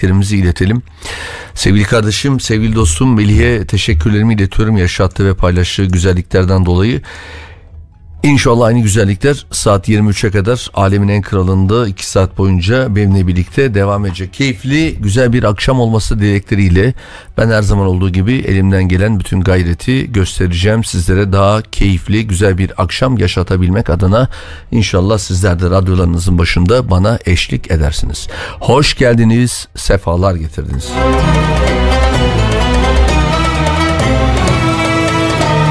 dileklerimizi iletelim. Sevgili kardeşim, sevgili dostum Melih'e teşekkürlerimi iletiyorum yaşattığı ve paylaştığı güzelliklerden dolayı. İnşallah aynı güzellikler saat 23'e kadar alemin en kralında 2 saat boyunca benimle birlikte devam edecek. Keyifli, güzel bir akşam olması dilekleriyle ben her zaman olduğu gibi elimden gelen bütün gayreti göstereceğim. Sizlere daha keyifli, güzel bir akşam yaşatabilmek adına inşallah sizler de radyolarınızın başında bana eşlik edersiniz. Hoş geldiniz, sefalar getirdiniz.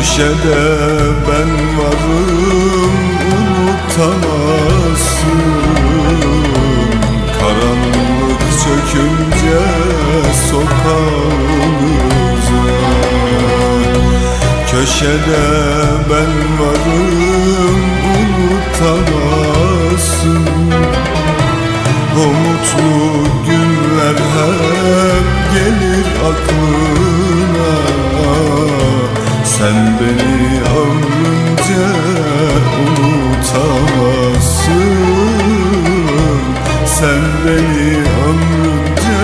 Köşede ben varım unutamazsın. Karanlık çökünce sokağınıza Köşede ben varım unutamazsın. O mutlu günler hep gelir aklına Sen beni ömrünce unutamazsın. Sen beni ömrünce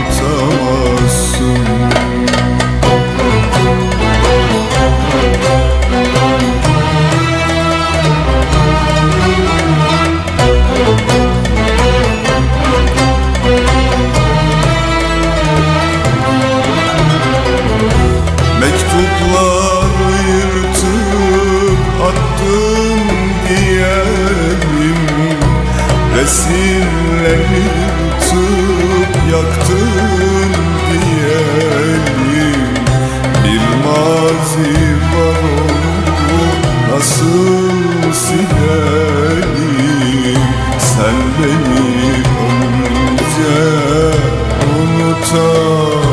unutamazsın Resimleri tutup yaktın diyelim Bir mazi var onu nasıl silelim? Sen beni önce unutamazsın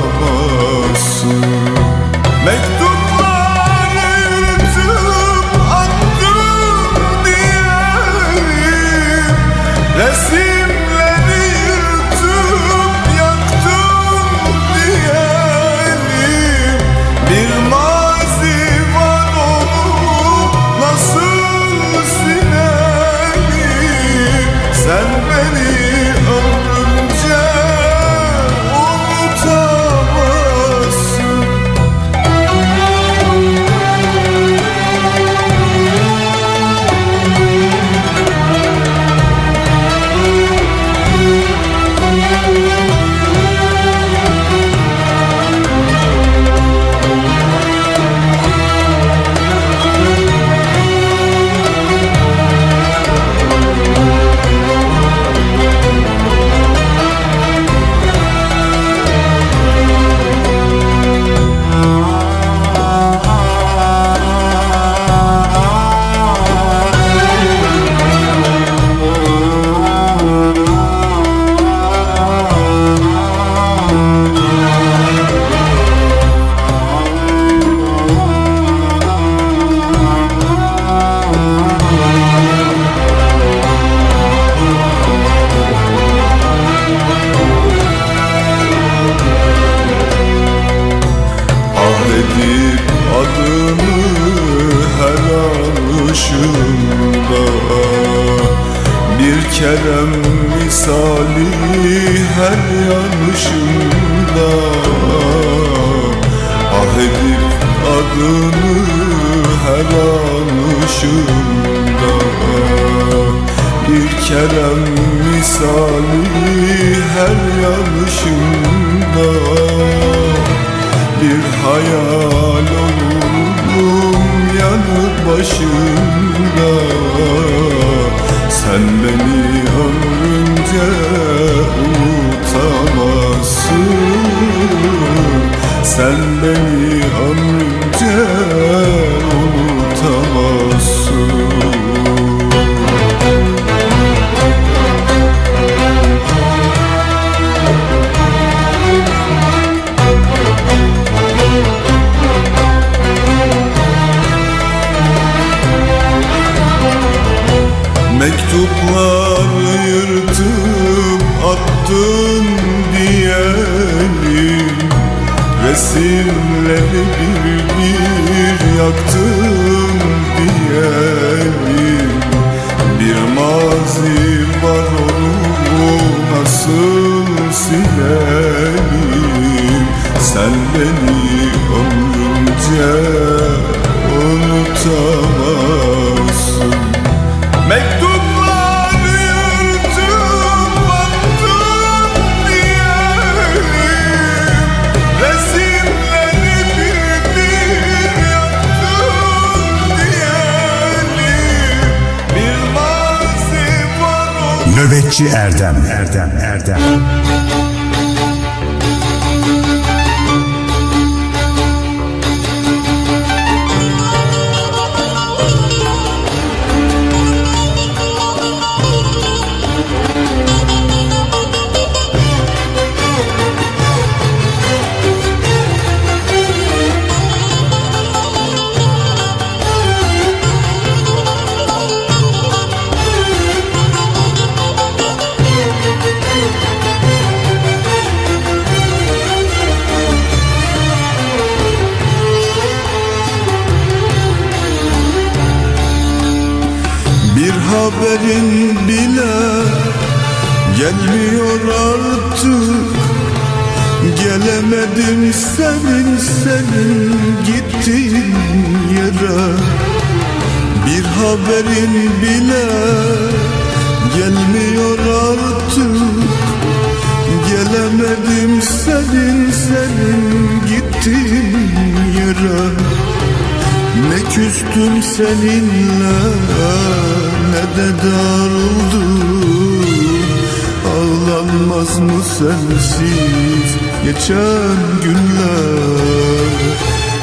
Ağlanmaz mı sensiz? Geçen günler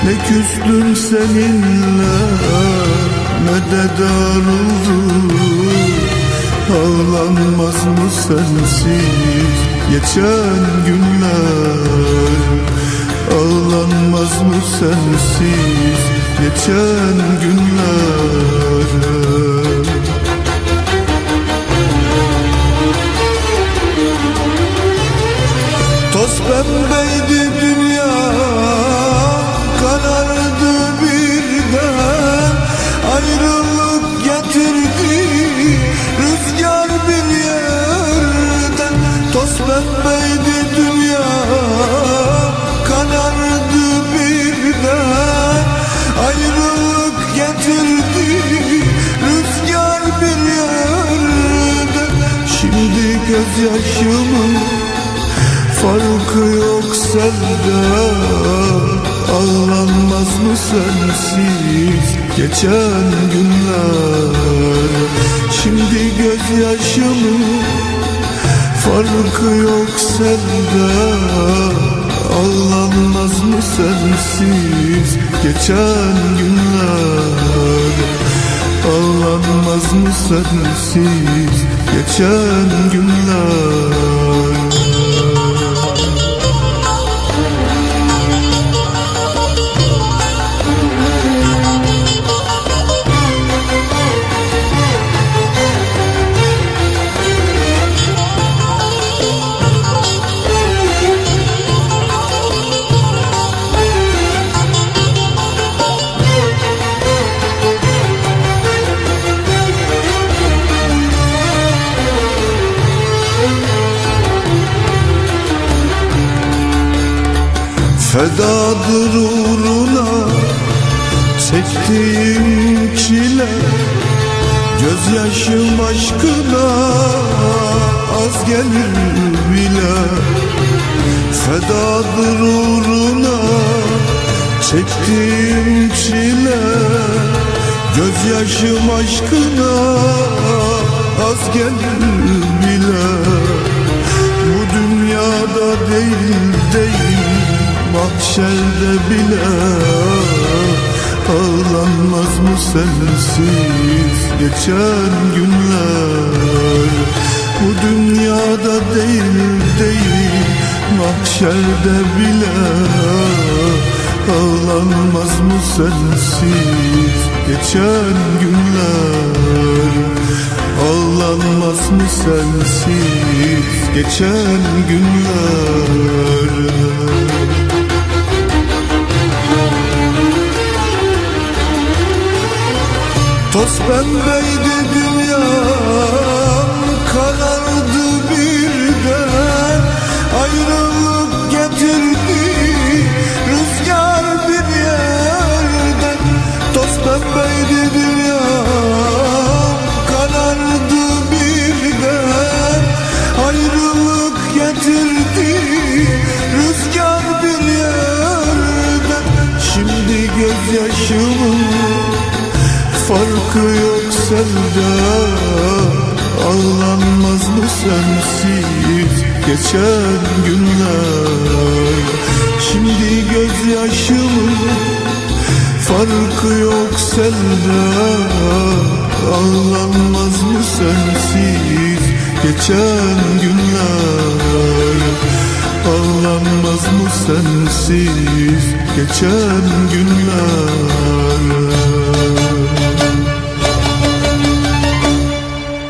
Ne küstüm seninle? Ne de darıldım Ağlanmaz mı sensiz? Geçen günler Ağlanmaz mı sensiz? Geçen günler pembeydi dünya karardı birden. Ayrılık getirdi rüzgar bir yerden. Toz pembeydi dünya karardı birden. Ayrılık getirdi rüzgar bir yerden. Şimdi gözyaşımın Farkı yok sende. Ağlanmaz mı sensiz geçen günler? Şimdi gözyaşımın Farkı yok sende. Ağlanmaz mı sensiz geçen günler? Ağlanmaz mı sensiz geçen günler Fedadır uğruna çektiğim çile Gözyaşım aşkına az gelir bile. Fedadır uğruna çektiğim çile Gözyaşım aşkına az gelir bile. Bu dünyada değil değil mahşerde bile Ağlanmaz mı sensiz geçen günler? Bu dünyada değil değil mahşerde bile Ağlanmaz mı sensiz geçen günler? Ağlanmaz mı sensiz geçen günler Toz pembeydi dünyam karardı birden. Ayrılık getirdi rüzgar bir yerden. Toz pembeydi dünyam karardı birden. Ayrılık getirdi rüzgar bir yerden. Şimdi gözyaşımın farkı yok sende. Ağlanmaz mı sensiz geçen günler? Şimdi gözyaşımın farkı yok sende. Ağlanmaz mı sensiz geçen günler? Ağlanmaz mı sensiz geçen günler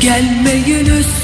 Gelmeyin üstüme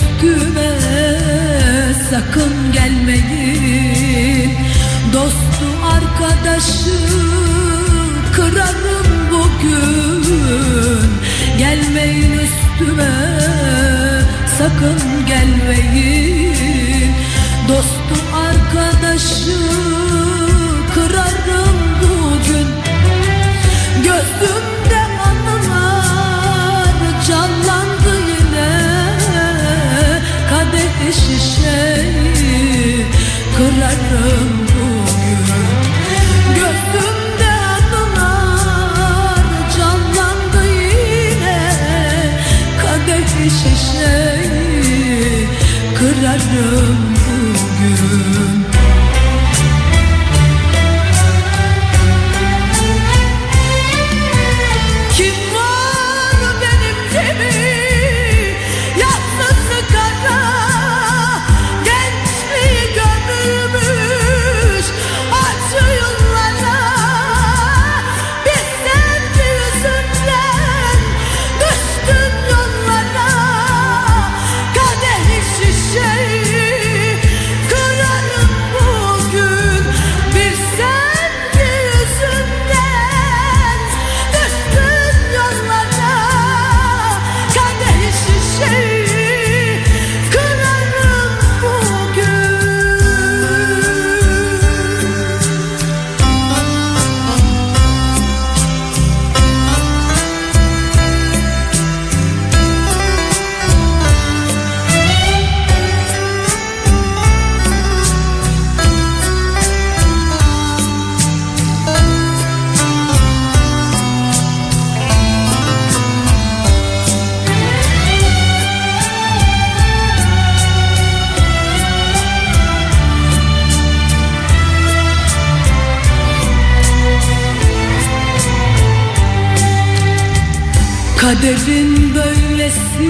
Kaderin böylesi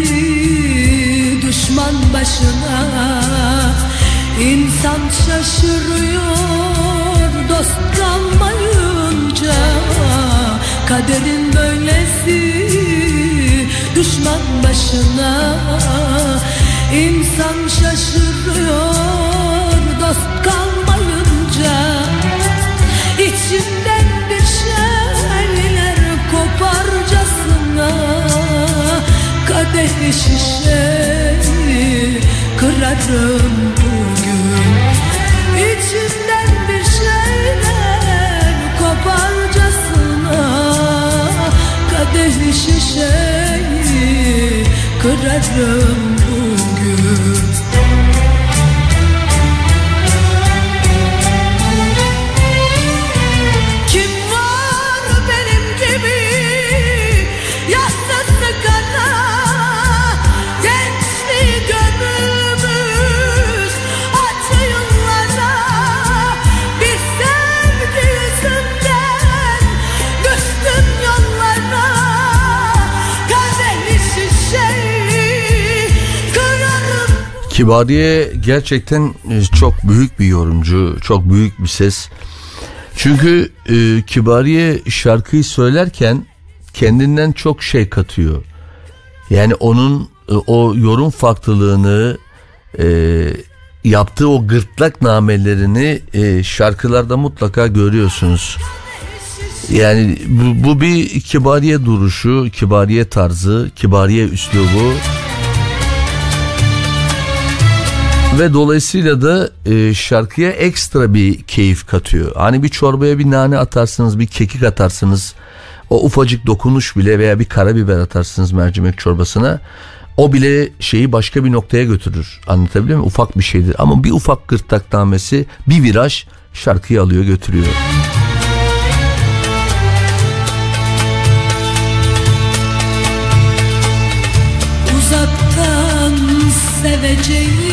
düşman başına. İnsan şaşırıyor dost kalmayınca. Kaderin böylesi düşman başına. İnsan şaşırıyor Kadehli şişeyi kırarım bugün İçimden bir şeyler koparcasına Kadehli şişeyi kırarım Kibariye gerçekten e, çok büyük bir yorumcu, çok büyük bir ses. Çünkü e, Kibariye şarkıyı söylerken kendinden çok şey katıyor. Yani onun e, o yorum farklılığını e, yaptığı o gırtlak namelerini e, şarkılarda mutlaka görüyorsunuz. Yani bu, bu bir kibariye duruşu, kibariye tarzı, kibariye üslubu. Ve dolayısıyla da e, şarkıya ekstra bir keyif katıyor. Hani bir çorbaya bir nane atarsınız, bir kekik atarsınız. O ufacık dokunuş bile veya bir karabiber atarsınız mercimek çorbasına. O bile şeyi başka bir noktaya götürür. Anlatabiliyor muyum? Ufak bir şeydir. Ama bir ufak gırtlaknamesi, bir viraj şarkıyı alıyor götürüyor. Uzaktan seveceğim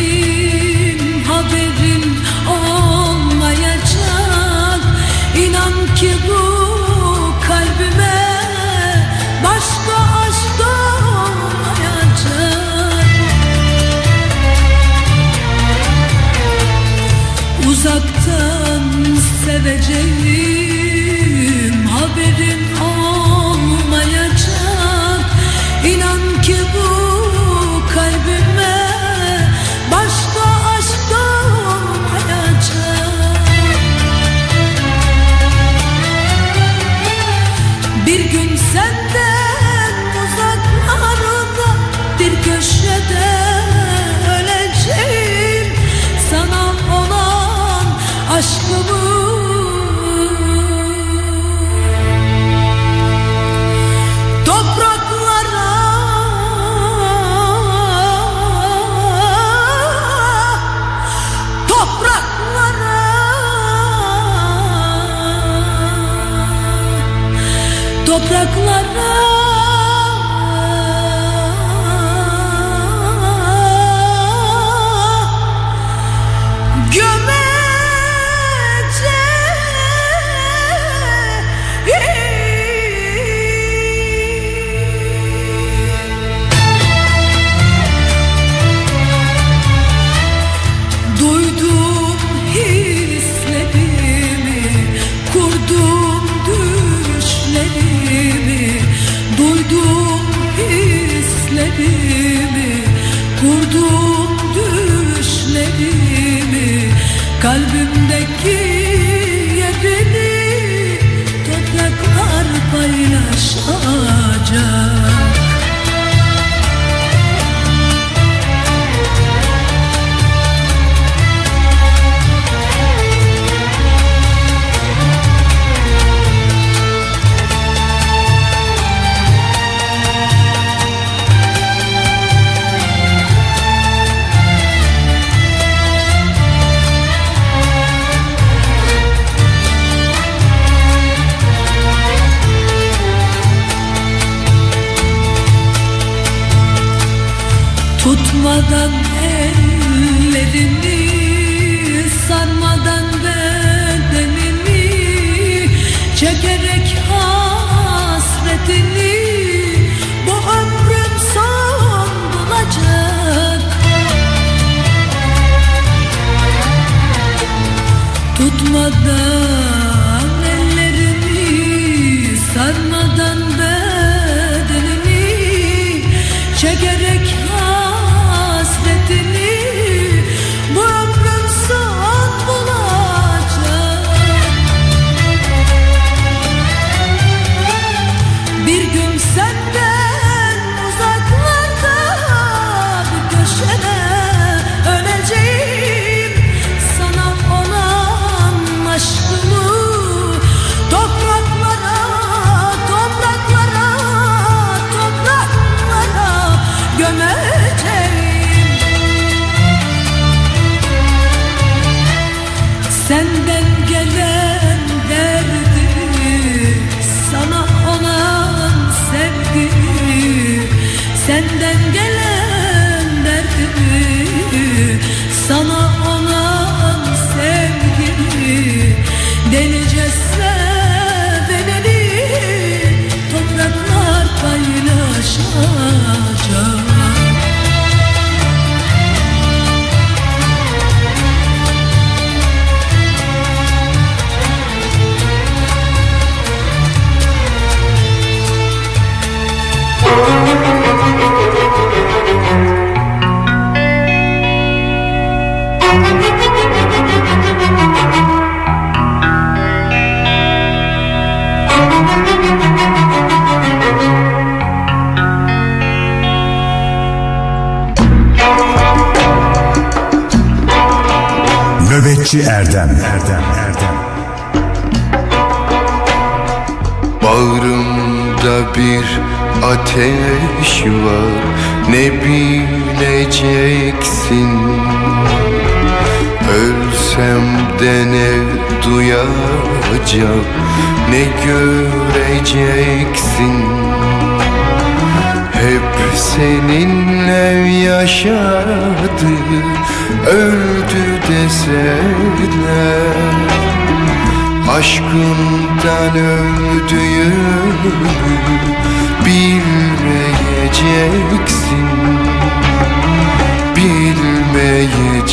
bilmeyeceksin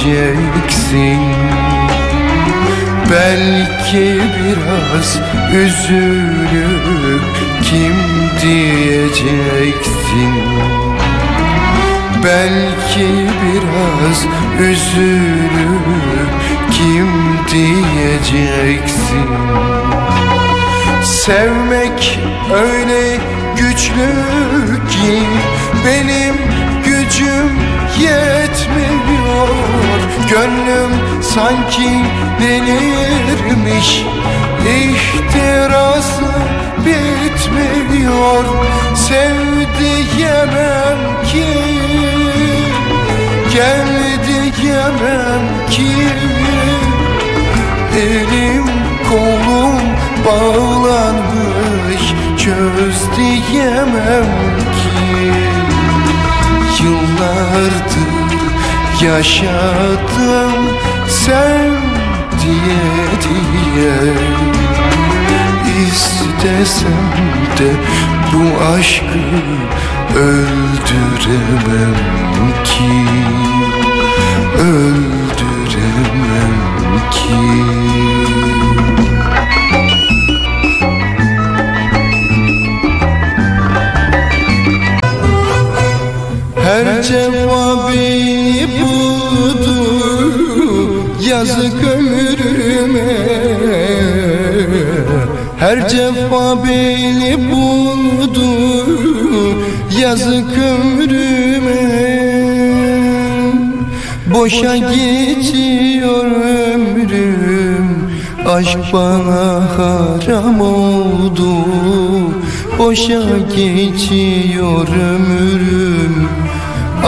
Bilmeyeceksin. Belki biraz üzülüp kim diyeceksin? Belki biraz üzülüp kim diyeceksin? Sevmek öyle güçlü ki benim gücüm yetmiyor. Gönlüm sanki delirmiş İhtirası bitmiyor. Sevdiyemem ki Gel diyemem ki. Elim kolum bağlanmış Çöz diyemem ki. Yıllardır yaşadım sen diye diye. İstesem de bu aşkı öldüremem ki. Öldüremem ki Her cefa beni buldu Yazık ömrüme. Her cefa beni buldu Yazık ömrüme. Boşa geçiyor ömrüm Aşk bana haram oldu. Boşa geçiyor ömrüm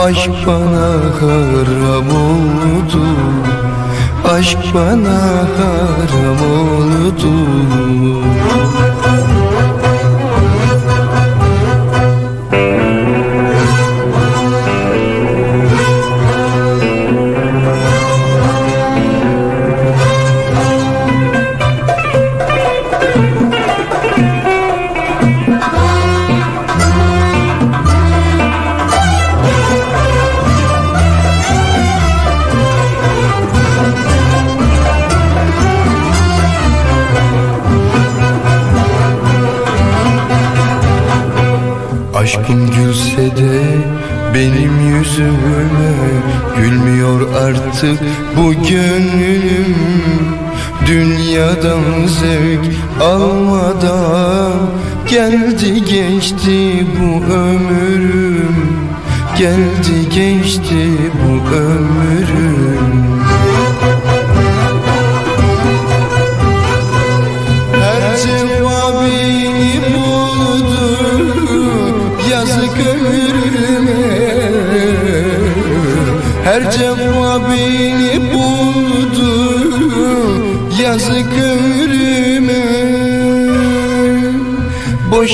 Aşk bana haram oldu Aşk bana haram oldu yüzüme Gülmüyor artık bu gönlüm. Dünyadan zevk almadan Geldi geçti bu ömrüm. Geldi geçti bu ömrüm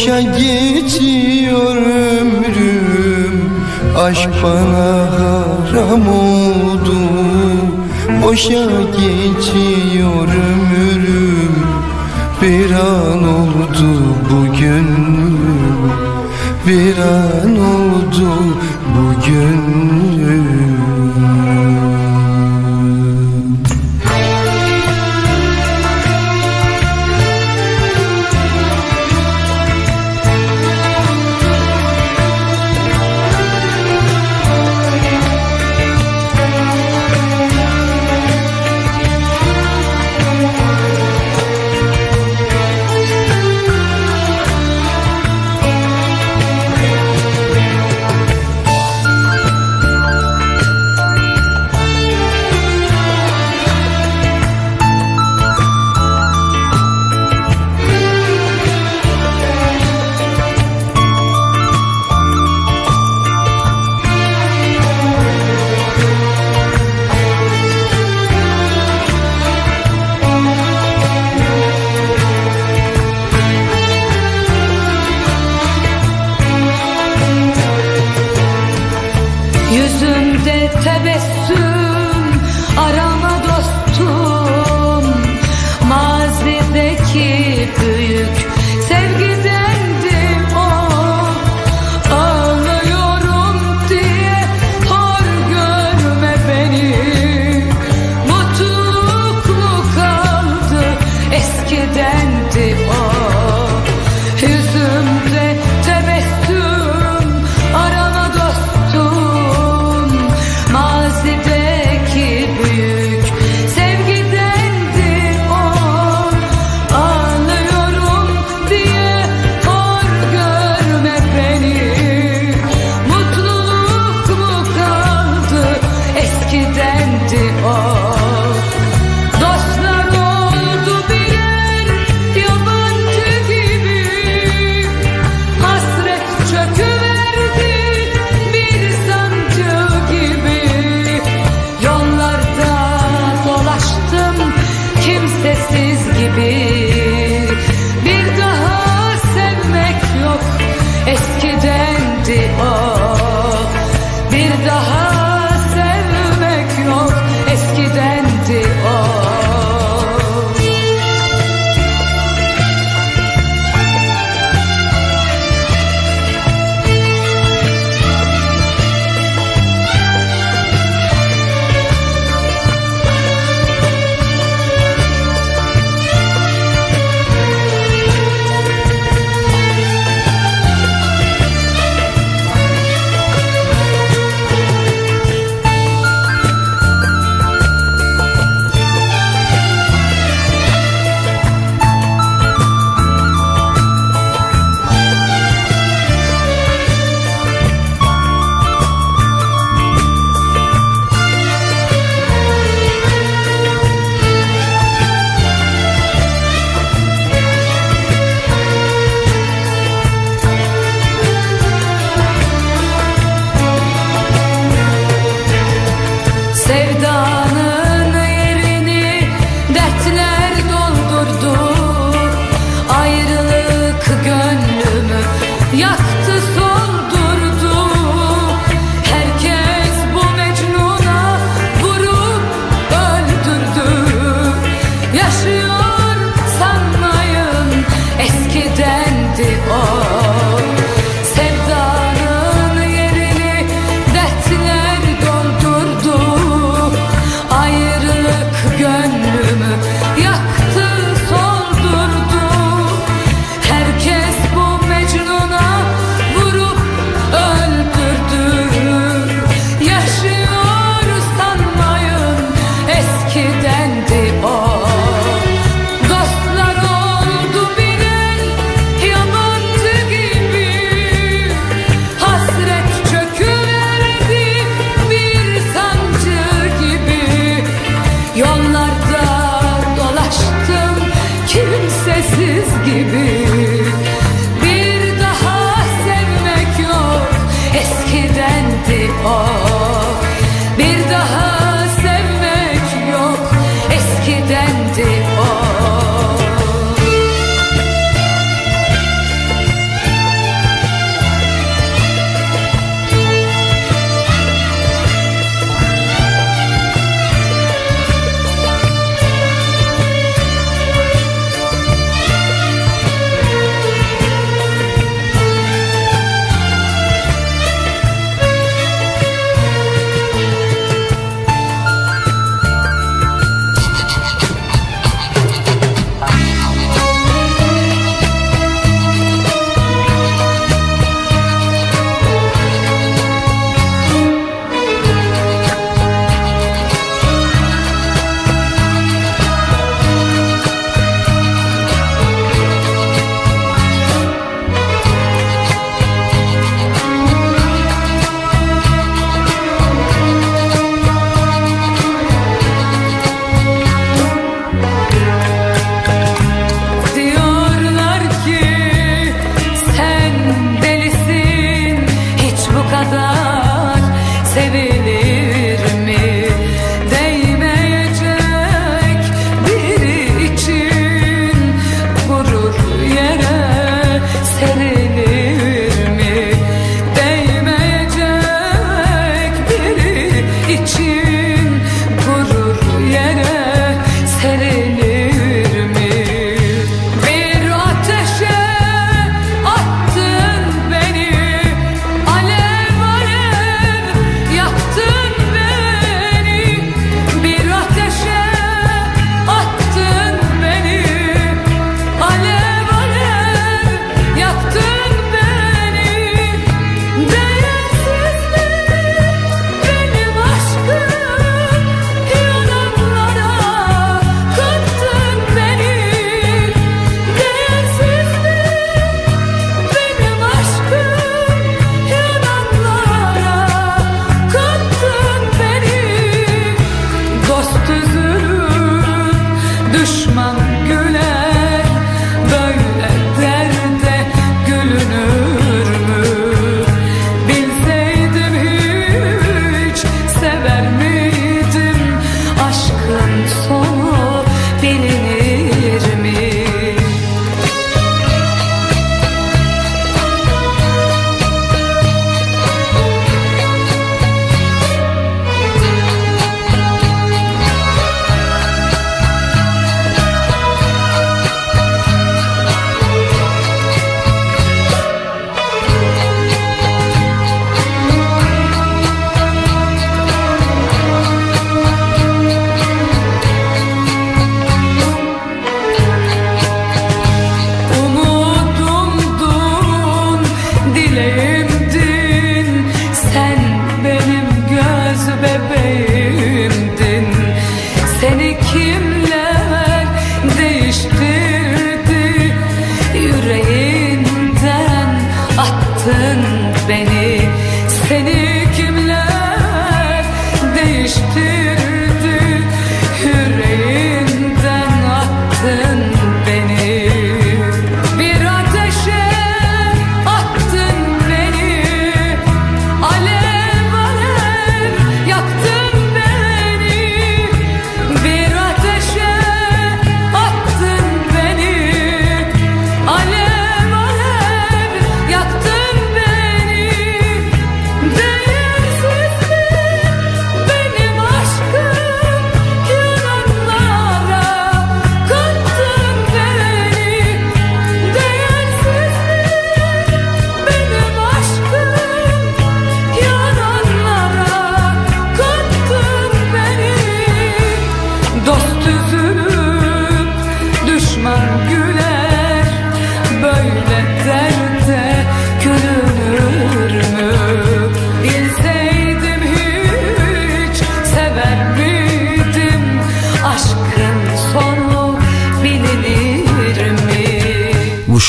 Boşa geçiyor ömrüm. Aşk bana haram oldu. Boşa geçiyor ömrüm. Bir an oldu bugün. Bir an oldu bugün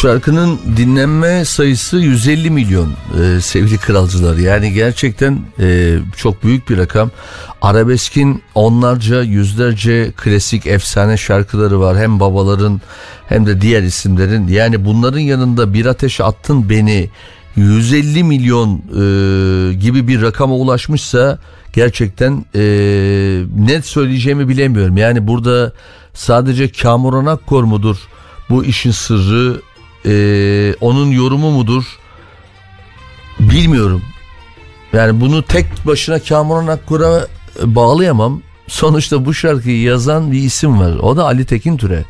şarkının dinlenme sayısı 150 milyon e, sevgili kralcılar. Yani gerçekten e, çok büyük bir rakam. Arabeskin onlarca yüzlerce klasik efsane şarkıları var. Hem babaların hem de diğer isimlerin. Yani bunların yanında bir ateş attın beni 150 milyon e, gibi bir rakama ulaşmışsa gerçekten e, net söyleyeceğimi bilemiyorum. Yani burada sadece Kamuran Akkor mudur bu işin sırrı e, onun yorumu mudur bilmiyorum. Yani bunu tek başına Kamuran Akkur'a bağlayamam. Sonuçta bu şarkıyı yazan bir isim var. O da Ali Tekin Türe.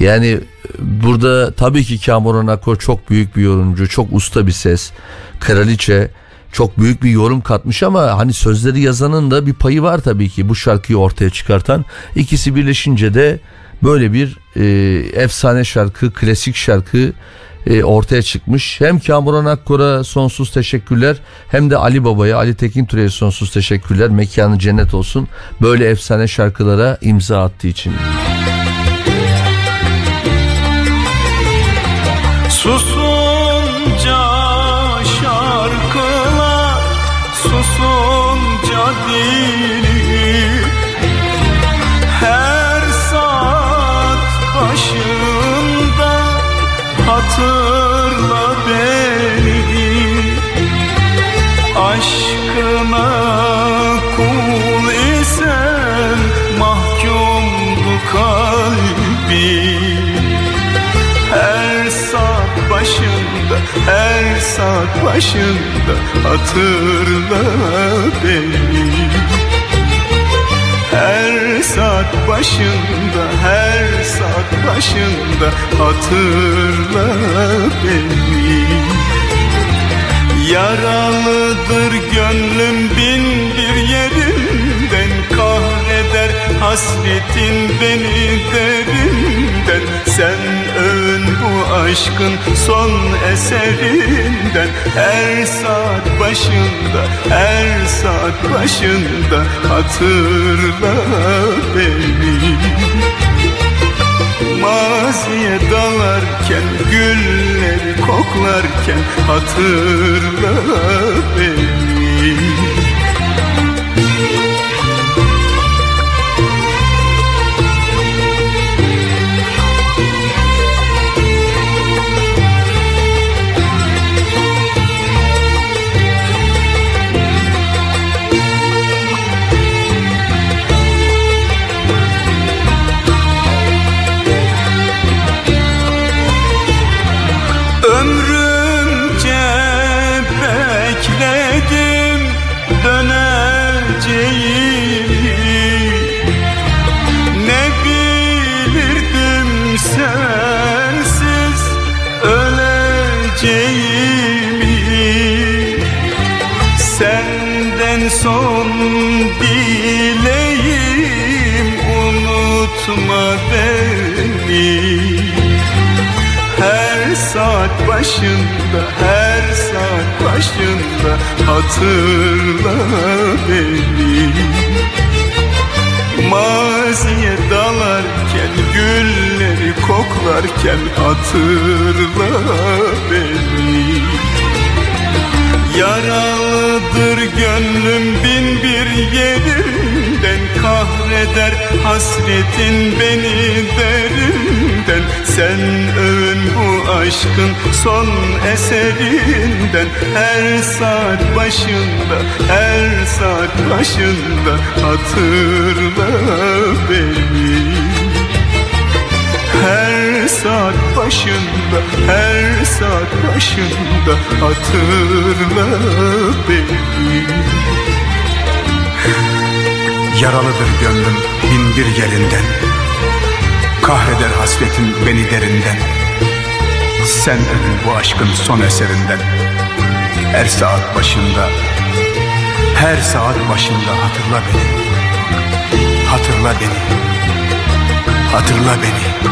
Yani burada tabii ki Kamuran Akkor çok büyük bir yorumcu, çok usta bir ses. Kraliçe çok büyük bir yorum katmış ama hani sözleri yazanın da bir payı var tabii ki bu şarkıyı ortaya çıkartan. İkisi birleşince de böyle bir e, efsane şarkı, klasik şarkı e, ortaya çıkmış. Hem Kamuran Akkor'a sonsuz teşekkürler hem de Ali Baba'ya, Ali Tekin Türe'ye sonsuz teşekkürler. Mekanı cennet olsun. Böyle efsane şarkılara imza attığı için. Susunca saat başında hatırla beni. Her saat başında, her saat başında hatırla beni. Yaralıdır gönlüm bin bir yerinden Kahreder hasretin beni derinden Sen övün bu aşkın son eserinden. Her saat başında, her saat başında Hatırla beni. Maziye dalarken gülleri koklarken hatırla beni başında, her saat başında hatırla beni. Maziye dalarken, gülleri koklarken hatırla beni. Yaralıdır gönlüm bin bir yerinden Kahreder hasretin beni derinden. Sen övün bu aşkın son eserinden. Her saat başında, her saat başında Hatırla beni. Her saat başında, her saat başında hatırla beni. Yaralıdır gönlüm bin bir yerinden. Kahreder hasretin beni derinden. Sen övün bu aşkın son eserinden. Her saat başında Her saat başında hatırla beni. Hatırla beni. Hatırla beni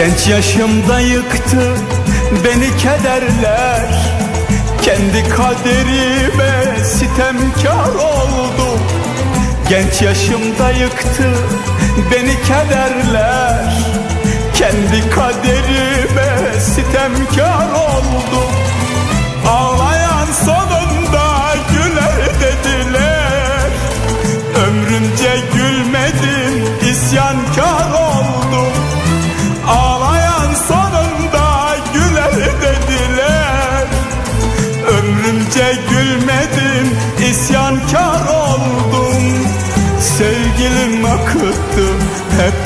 Genç yaşımda yıktı beni kederler. Kendi kaderime sitemkar oldum. Genç yaşımda yıktı beni kederler. Kendi kaderime sitemkar oldum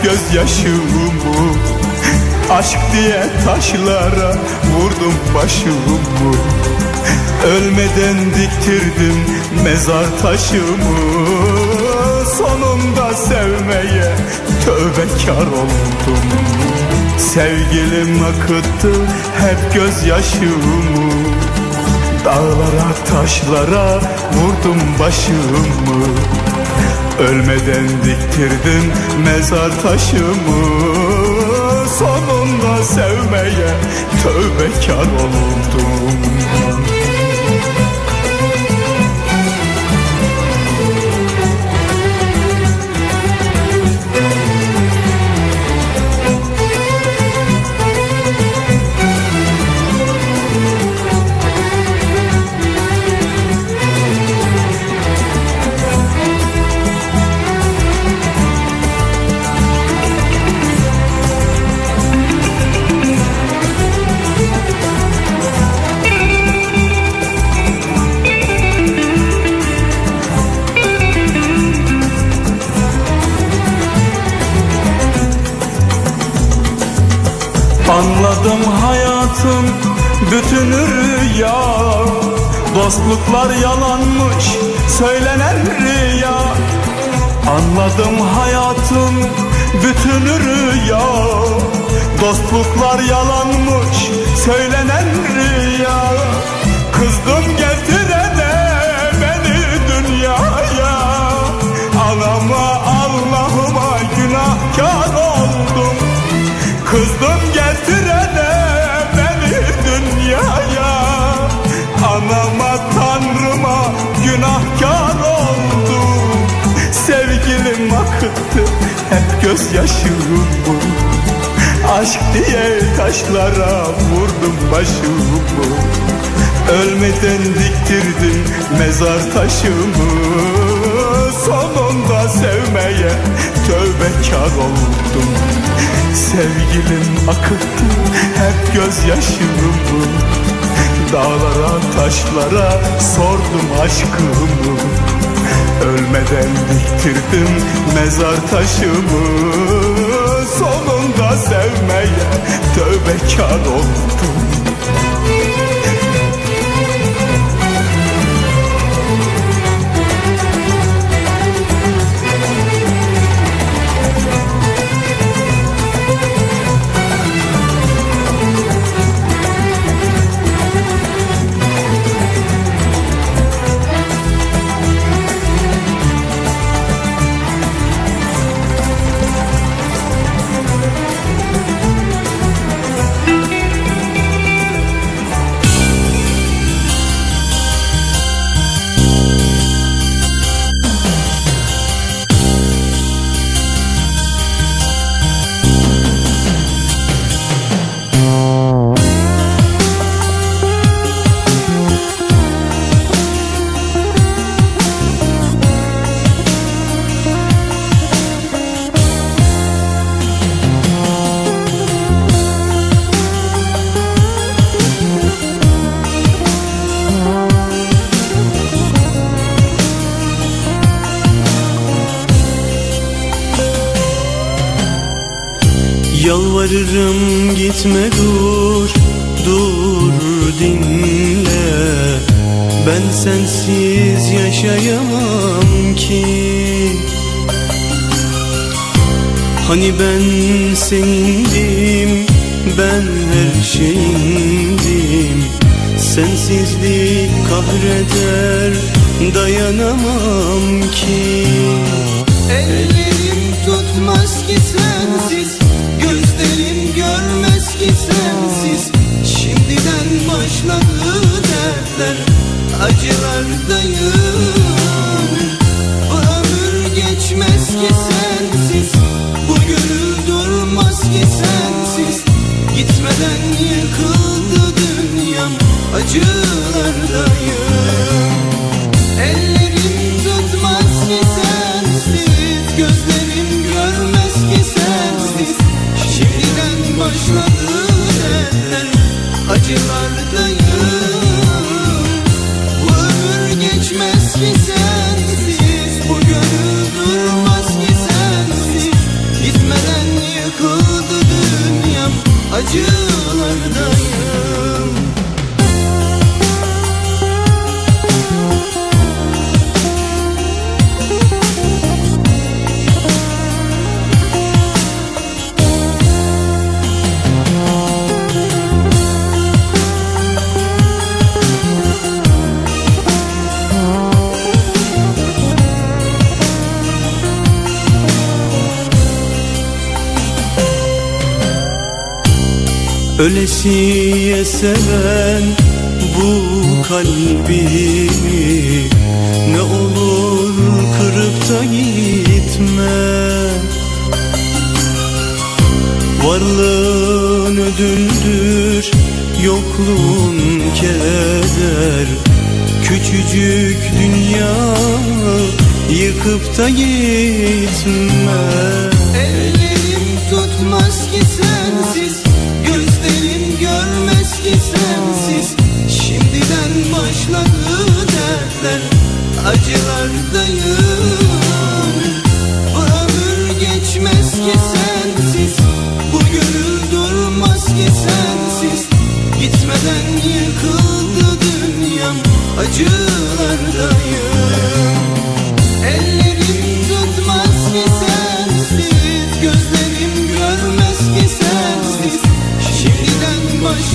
gözyaşımı Aşk diye taşlara vurdum başımı. Ölmeden diktirdim mezar taşımı. Sonunda sevmeye tövbekar oldum. Sevgilim akıttı hep gözyaşımı. Dağlara taşlara vurdum başımı Ölmeden diktirdim mezar taşımı. Sonunda sevmeye tövbekar oldum Dostluklar yalanmış söylenen rüya. Anladım hayatın bütünü rüya. Dostluklar yalanmış söylenen rüya. Kızdım getirene beni dünyaya. Anama Allah'ıma günahkar oldum. Kızdım getirene akıttı hep gözyaşımı Aşk diye taşlara vurdum başımı. Ölmeden diktirdim mezar taşımı. Sonunda sevmeye tövbekar oldum. Sevgilim akıttı hep gözyaşımı. Dağlara taşlara sordum aşkımı Ölmeden diktirdim mezar taşımı. Sonunda sevmeye tövbekar oldum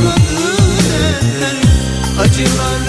başladı dertler Acılardayım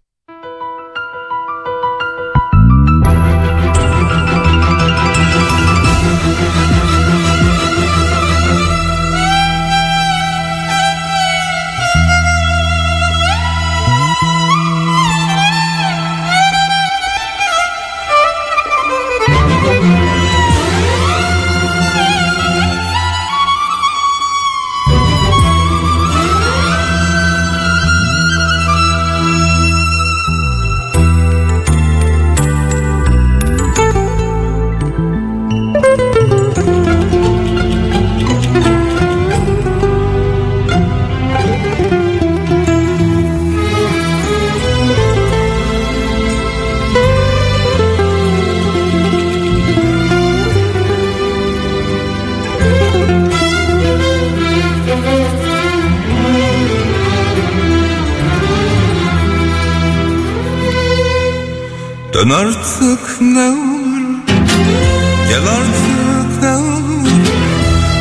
Artık ne olur Gel artık ne olur.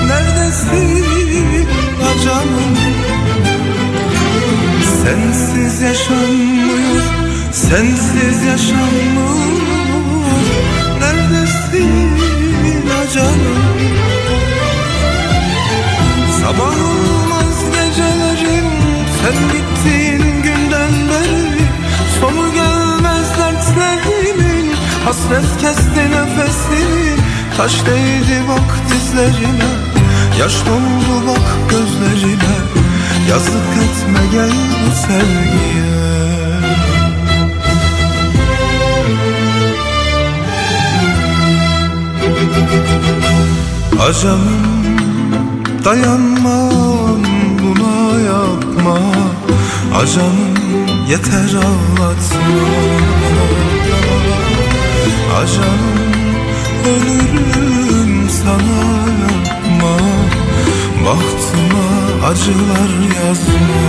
Neredesin acanım Sensiz yaşanmıyor Sensiz yaşanmıyor Hasret kesti nefesimi Taş değdi bak dizlerime Yaş doldu bak gözlerime Yazık etme gel bu sevgiye. Acanım dayanmam buna yapma. Acanım yeter ağlatma Acanım ölürüm sana. Yapma Bahtıma acılar yazma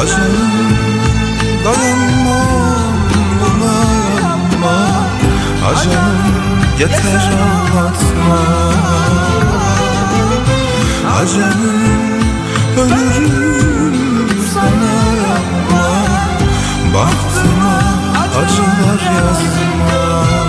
Acanım dayanmam buna yapma Acanım yeter ağlatma Acemim ölürüm sana. Yapma Bahtıma acılar yazma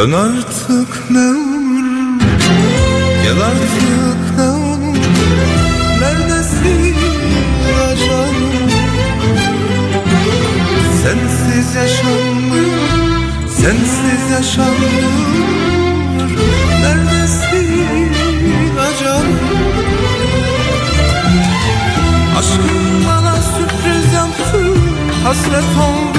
Dön artık ne olur. Gel artık ne olur. Neredesin? Aşağım Sensiz yaşanmıyor Sensiz yaşanmıyor Neredesin? Acaba Aşkın bana sürpriz yaptı. Hasret oldu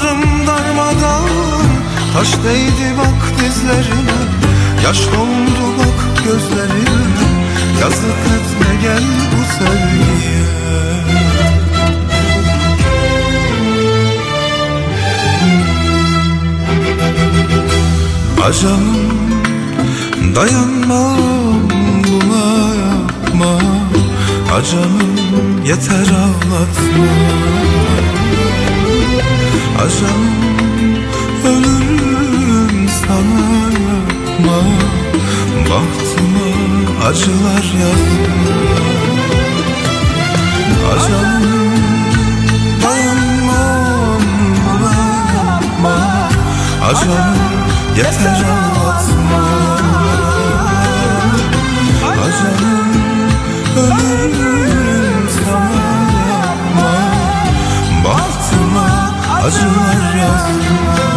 Umutlarım darmadan Taş değdi bak dizlerime Yaş doldu bak gözlerime Yazık etme gel bu sevgiye. Acanım dayanmam buna yapma. Acanım yeter ağlatma Acanım ölürüm sana. Yapma Bahtıma acılar yazma Acanım dayanmam buna. Acanım yeter ağlatma Acanım ölürüm Bahtıma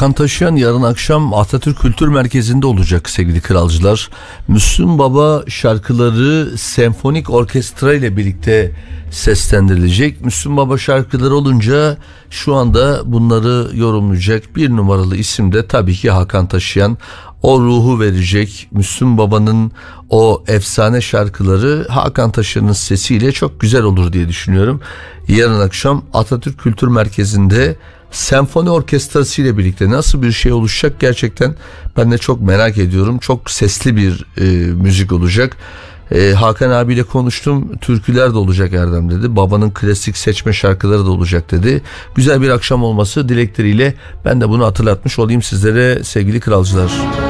Hakan Taşıyan yarın akşam Atatürk Kültür Merkezi'nde olacak sevgili kralcılar. Müslüm Baba şarkıları senfonik orkestra ile birlikte seslendirilecek. Müslüm Baba şarkıları olunca şu anda bunları yorumlayacak bir numaralı isim de tabii ki Hakan Taşıyan. O ruhu verecek Müslüm Baba'nın o efsane şarkıları Hakan Taşıyan'ın sesiyle çok güzel olur diye düşünüyorum. Yarın akşam Atatürk Kültür Merkezi'nde senfoni orkestrası ile birlikte nasıl bir şey oluşacak gerçekten ben de çok merak ediyorum. Çok sesli bir e, müzik olacak. E, Hakan abiyle konuştum. Türküler de olacak Erdem dedi. Babanın klasik seçme şarkıları da olacak dedi. Güzel bir akşam olması dilekleriyle ben de bunu hatırlatmış olayım sizlere sevgili kralcılar. Ağlamışım,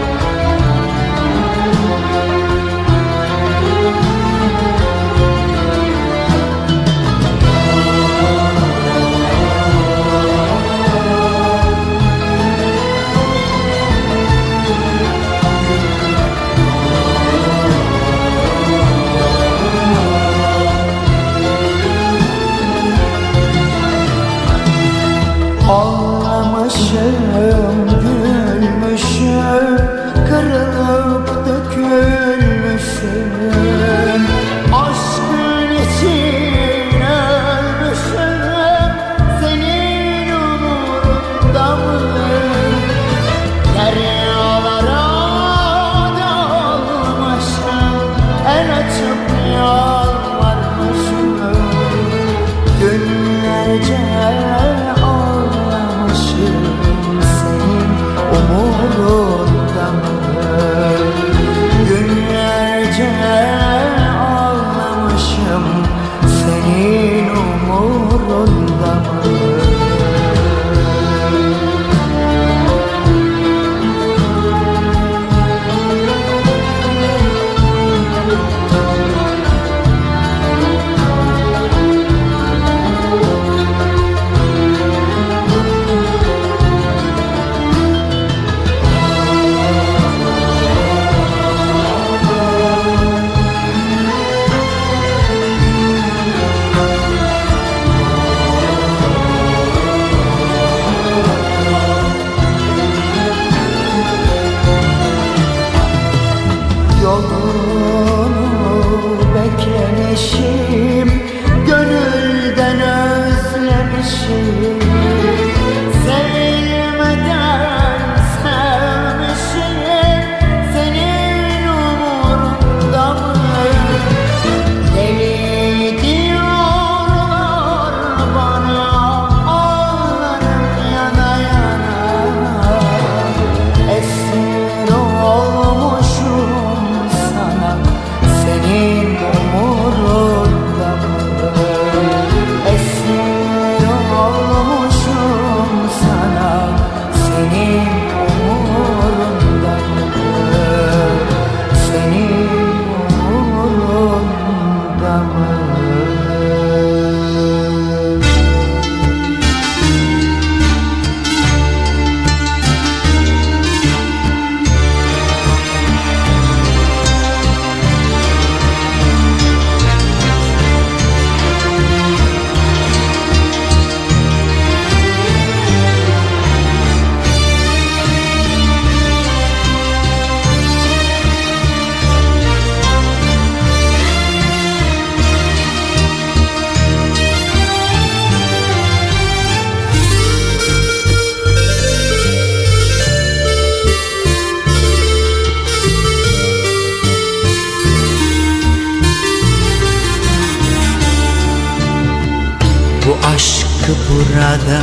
burada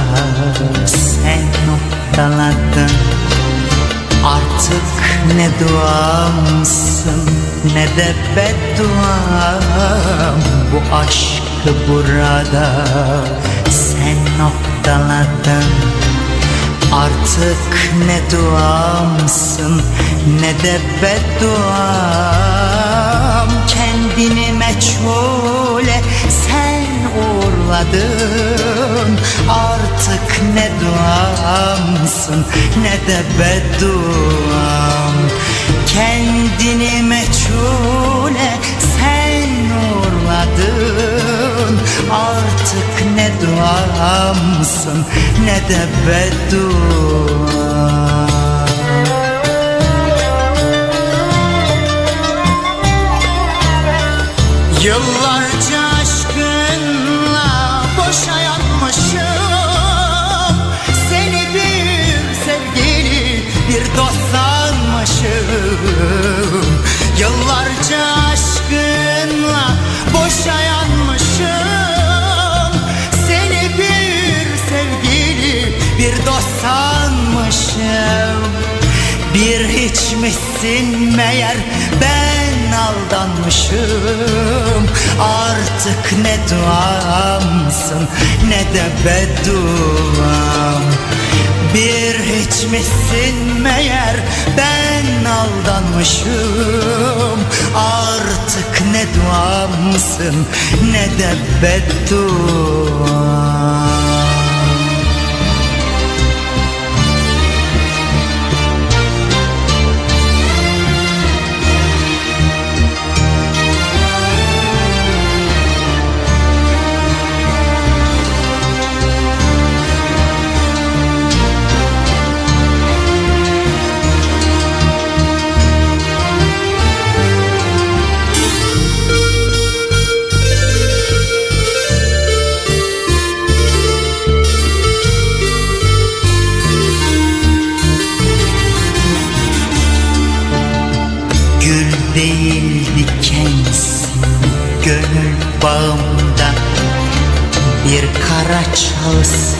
sen noktaladın. Artık ne duamsın ne de bedduam. Bu aşkı burada sen noktaladın. Artık ne duamsın ne de bedduam. Kendi Kendini meçhule sen uğurladın Artık ne duamsın ne de bedduam. Kendini meçhule sen uğurladın. Artık ne duamsın ne de bedduam. Yıllarca misin meğer. Ben aldanmışım. Artık ne duamsın ne de bedduam Bir hiç misin meğer. Ben aldanmışım. Artık ne duamsın ne de bedduam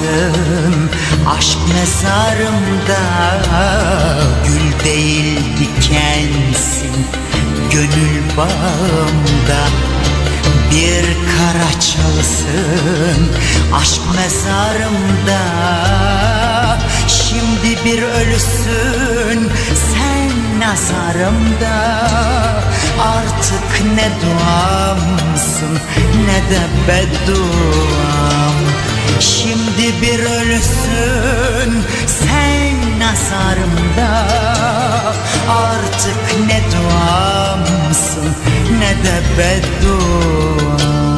çalsın aşk mezarımda Gül değil dikensin gönül bağımda. Bir kara çalsın aşk mezarımda. Şimdi bir ölüsün sen nazarımda. Artık ne duamsın ne de bedduam Şimdi bir ölüsün sen nazarımda. Artık ne duamsın ne de bedduam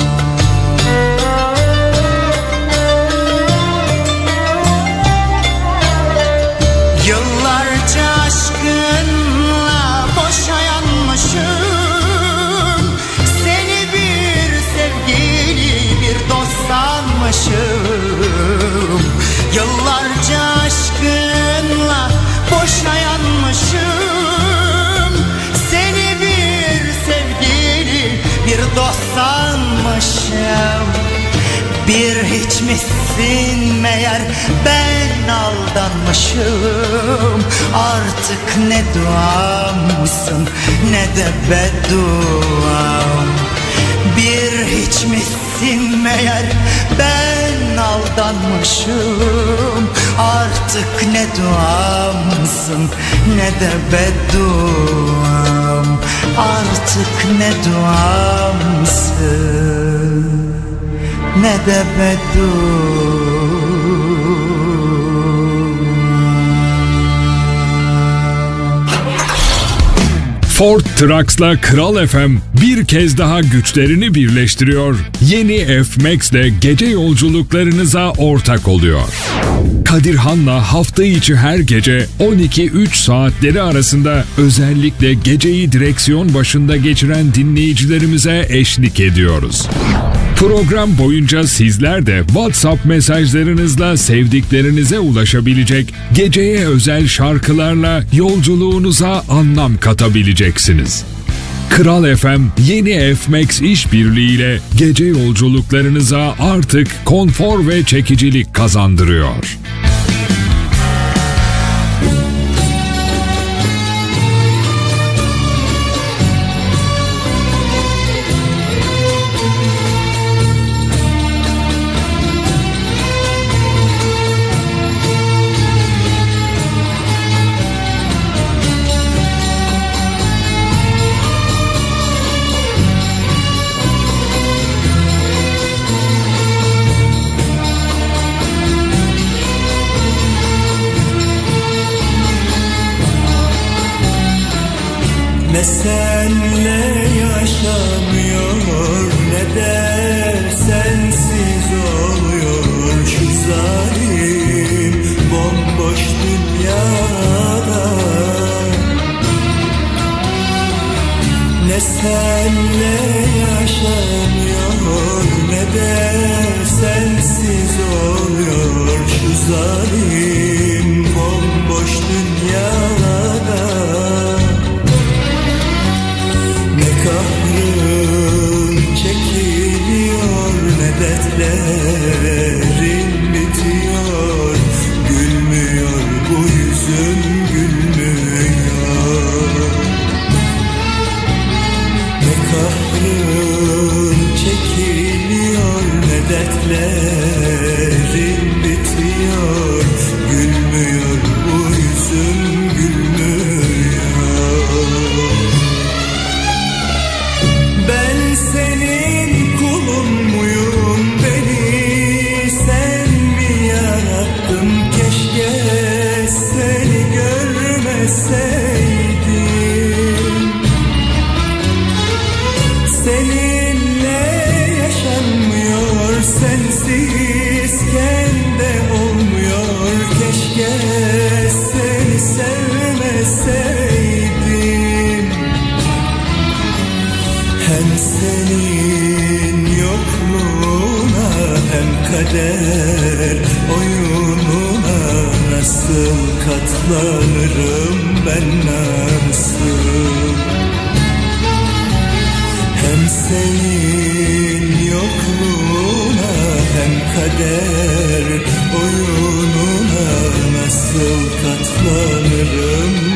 misin meğer ben aldanmışım. Artık ne duamsın ne de bedduam. Bir hiç misin meğer ben aldanmışım. Artık ne duamsın ne de bedduam. Artık ne duamsın ne de Ford Trucks'la Kral FM bir kez daha güçlerini birleştiriyor. Yeni F-Max ile gece yolculuklarınıza ortak oluyor. Kadirhan'la hafta içi her gece 12-3 saatleri arasında özellikle geceyi direksiyon başında geçiren dinleyicilerimize eşlik ediyoruz. Program boyunca sizler de WhatsApp mesajlarınızla sevdiklerinize ulaşabilecek, geceye özel şarkılarla yolculuğunuza anlam katabileceksiniz. Kral FM yeni F-Max işbirliğiyle gece yolculuklarınıza artık konfor ve çekicilik kazandırıyor. I said. kader oyununa nasıl katlanırım ben nasıl? Hem senin yokluğuna hem kader oyununa nasıl katlanırım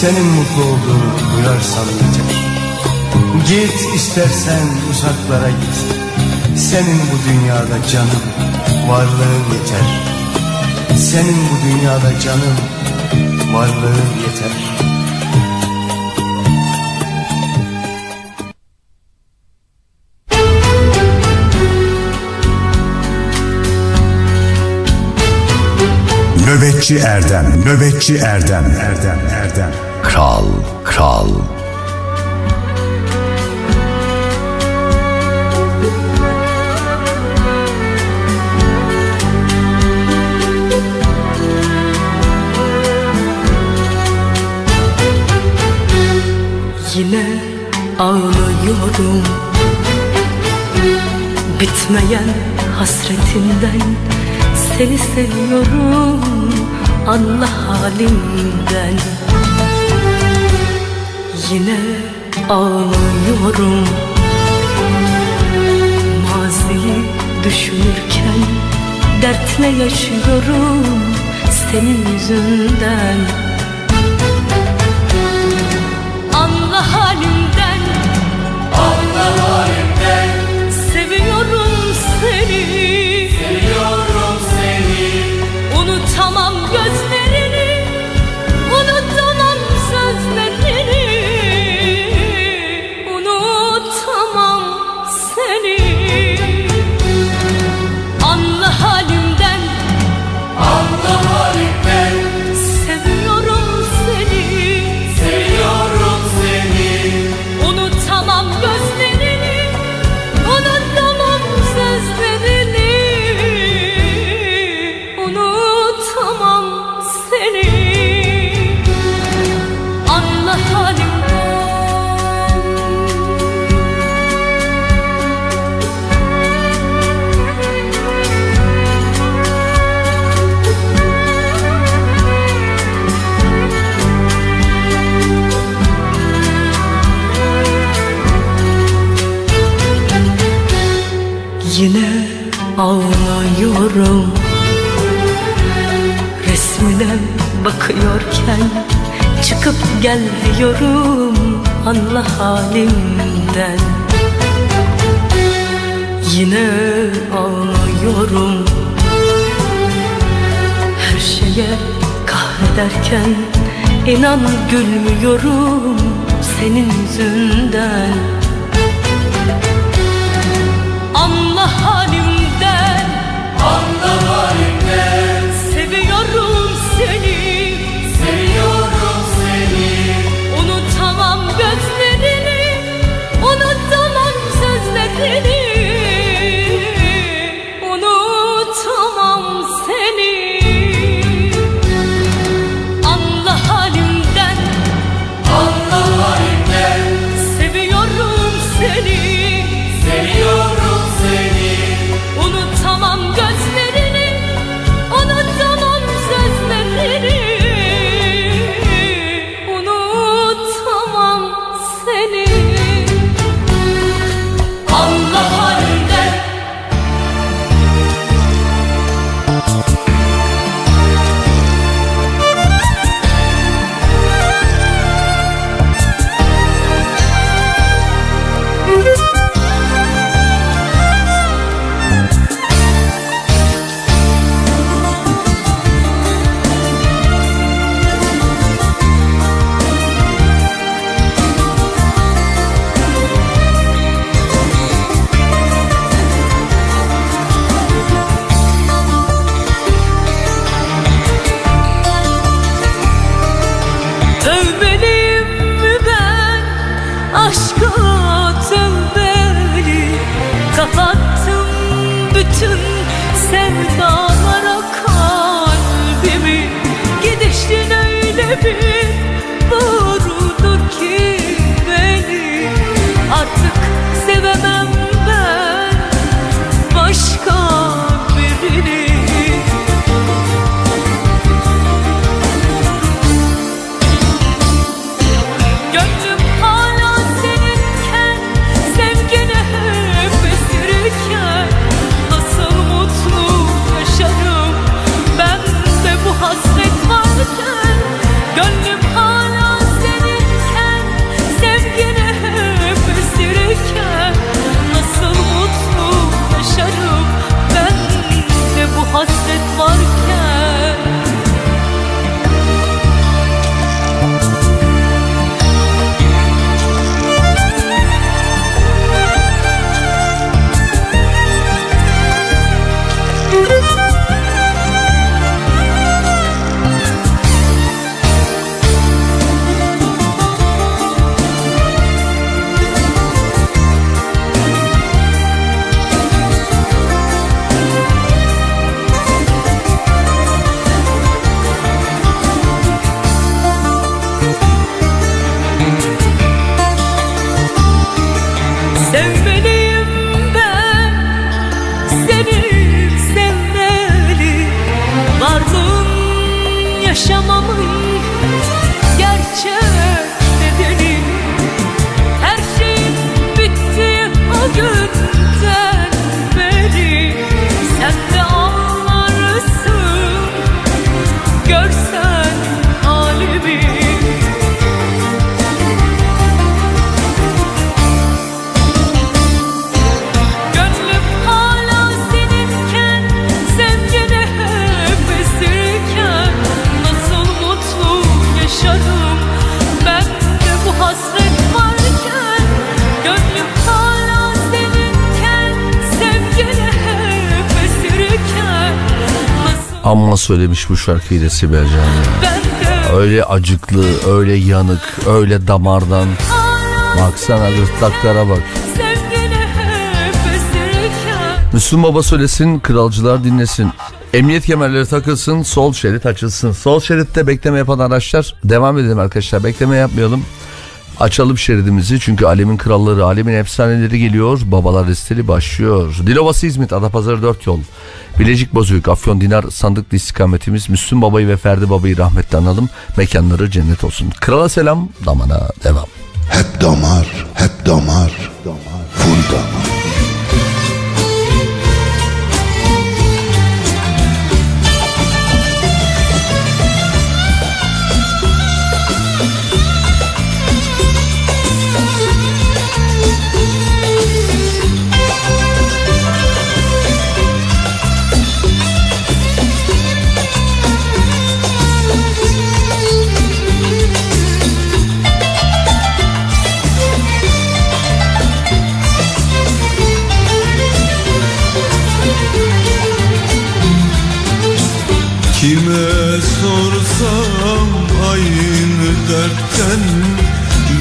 Senin mutlu olduğunu duyarsam yeter. Git istersen uzaklara git. Senin bu dünyada canım varlığın yeter. Senin bu dünyada canım varlığın yeter. Nöbetçi Erdem, Nöbetçi Erdem, Erdem, Erdem. Kral, kral. Yine ağlıyorum Bitmeyen hasretinden Seni seviyorum. Anla halimden. Yine ağlıyorum. Maziyi düşünürken Dertle yaşıyorum Senin yüzünden. bakıyorum Resmine bakıyorken Çıkıp gel diyorum anla halimden. Yine ağlıyorum. Her şeye kahrederken inan gülmüyorum senin yüzünden. Amma söylemiş bu şarkıyı da Sibel Can. Öyle acıklı, öyle yanık, öyle damardan. Baksana gırtlaklara bak. Müslüm Baba söylesin, kralcılar dinlesin. Emniyet kemerleri takılsın, sol şerit açılsın. Sol şeritte bekleme yapan araçlar devam edelim arkadaşlar. Bekleme yapmayalım. Açalım şeridimizi çünkü alemin kralları, alemin efsaneleri geliyor. Babalar listeli başlıyor. Dilovası İzmit, Adapazarı 4 yol. Bilecik Bozüyük, Afyon Dinar, Sandıklı istikametimiz. Müslüm Baba'yı ve Ferdi Baba'yı rahmetle analım. Mekanları cennet olsun. Krala selam, damana devam. Hep damar, hep damar, full damar.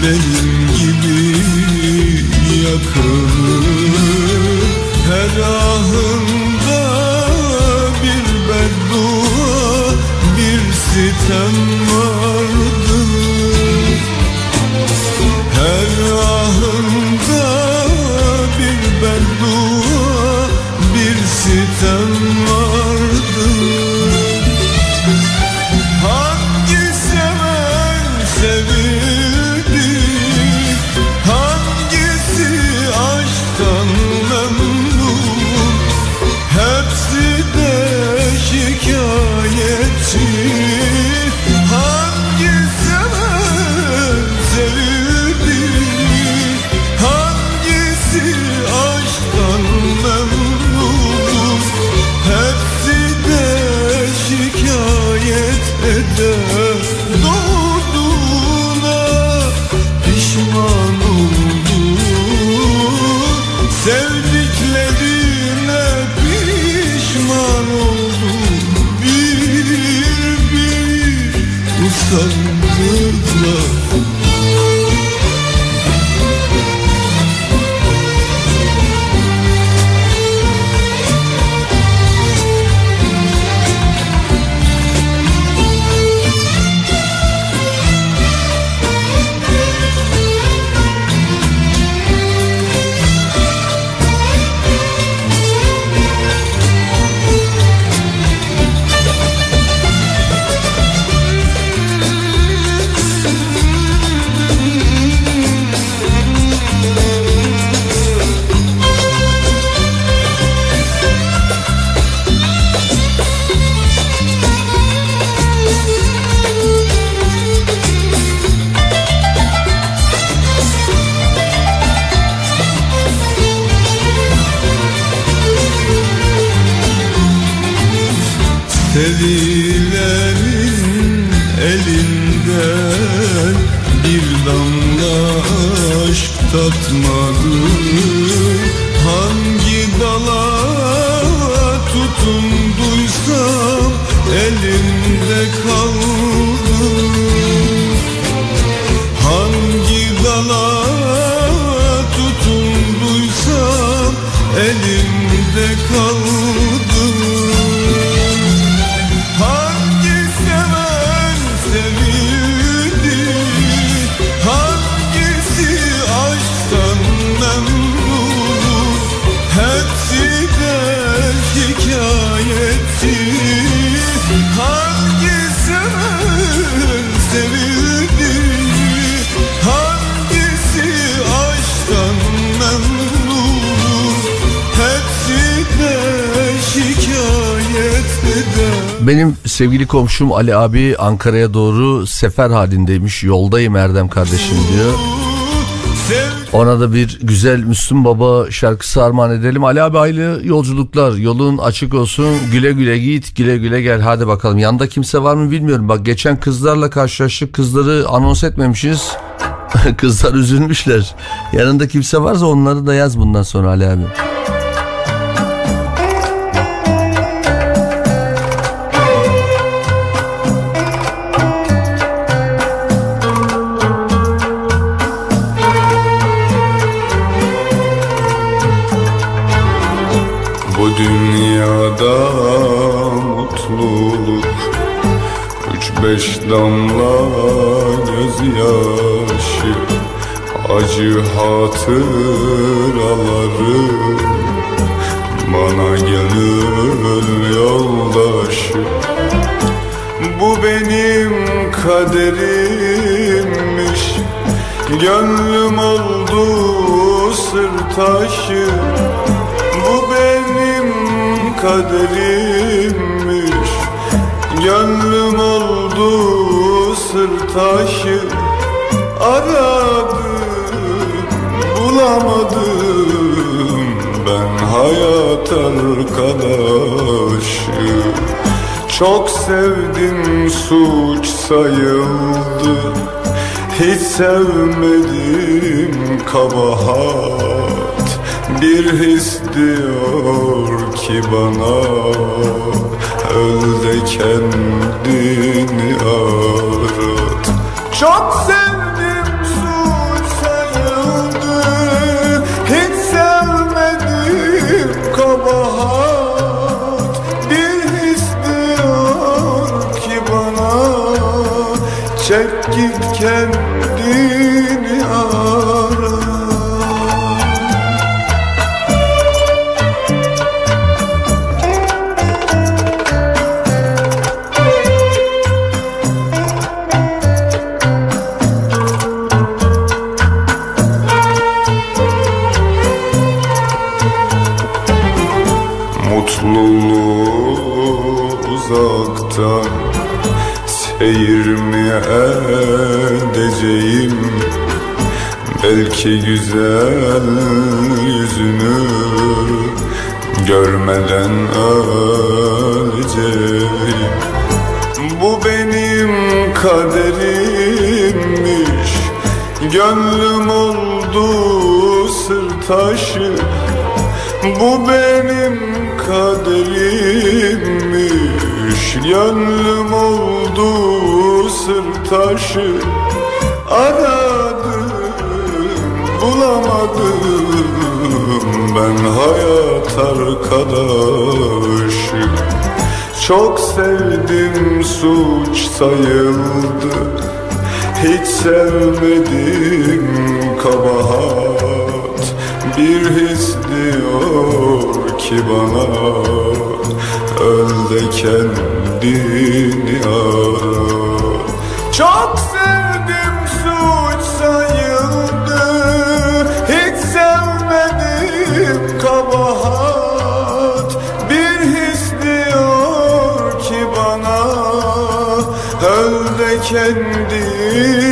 Benim Benim sevgili komşum Ali abi Ankara'ya doğru sefer halindeymiş. Yoldayım Erdem kardeşim diyor. Ona da bir güzel Müslüm Baba şarkısı armağan edelim. Ali abi hayırlı yolculuklar. Yolun açık olsun. Güle güle git, güle güle gel. Hadi bakalım. Yanında kimse var mı bilmiyorum. Bak geçen kızlarla karşılaştık. Kızları anons etmemişiz. Kızlar üzülmüşler. Yanında kimse varsa onları da yaz bundan sonra Ali abi. Hatıraları Bana gönül yoldaşı. Bu benim kaderimmiş. Gönlüm oldu sır taşı. Bu benim kaderimmiş Çok sevdim suç sayıldı. Hiç sevmedim kabahat. Bir his diyor ki bana Öl de kendini arat Çok sevdim git Belki güzel yüzünü Görmeden öleceğim. Bu benim kaderimmiş. Gönlüm oldu sır taşı. Bu benim kaderimmiş. Gönlüm oldu sır taşı. Aradım bulamadım Ben hayat arkadaşı. Çok sevdim suç sayıldı Hiç sevmedim kabahat. Bir his diyor ki bana Öl de kendini ara. Çok sevdim de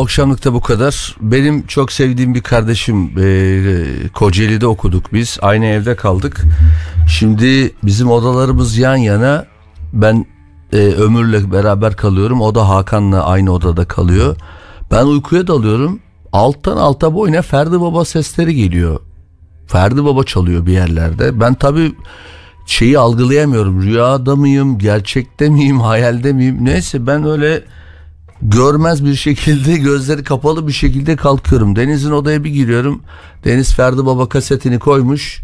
bu akşamlıkta bu kadar. Benim çok sevdiğim bir kardeşim e, Kocaeli'de okuduk biz. Aynı evde kaldık. Şimdi bizim odalarımız yan yana. Ben e, Ömür'le beraber kalıyorum. O da Hakan'la aynı odada kalıyor. Ben uykuya dalıyorum. Alttan alta boyuna Ferdi Baba sesleri geliyor. Ferdi Baba çalıyor bir yerlerde. Ben tabii şeyi algılayamıyorum. Rüyada mıyım, gerçekte miyim, hayalde miyim? Neyse ben öyle görmez bir şekilde gözleri kapalı bir şekilde kalkıyorum. Deniz'in odaya bir giriyorum. Deniz Ferdi Baba kasetini koymuş.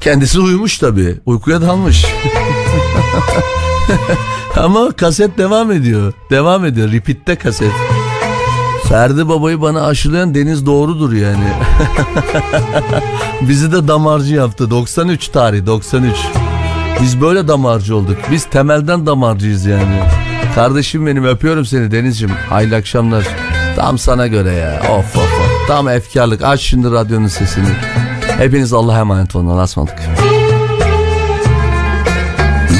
Kendisi uyumuş tabii. Uykuya dalmış. Ama kaset devam ediyor. Devam ediyor. Repeat'te kaset. Ferdi Baba'yı bana aşılayan Deniz doğrudur yani. Bizi de damarcı yaptı. 93 tarih 93. Biz böyle damarcı olduk. Biz temelden damarcıyız yani. Kardeşim benim öpüyorum seni Deniz'cim. Hayırlı akşamlar. Tam sana göre ya. Of of of. Tam efkarlık. Aç şimdi radyonun sesini. Hepiniz Allah'a emanet olun. Allah'a ısmarladık.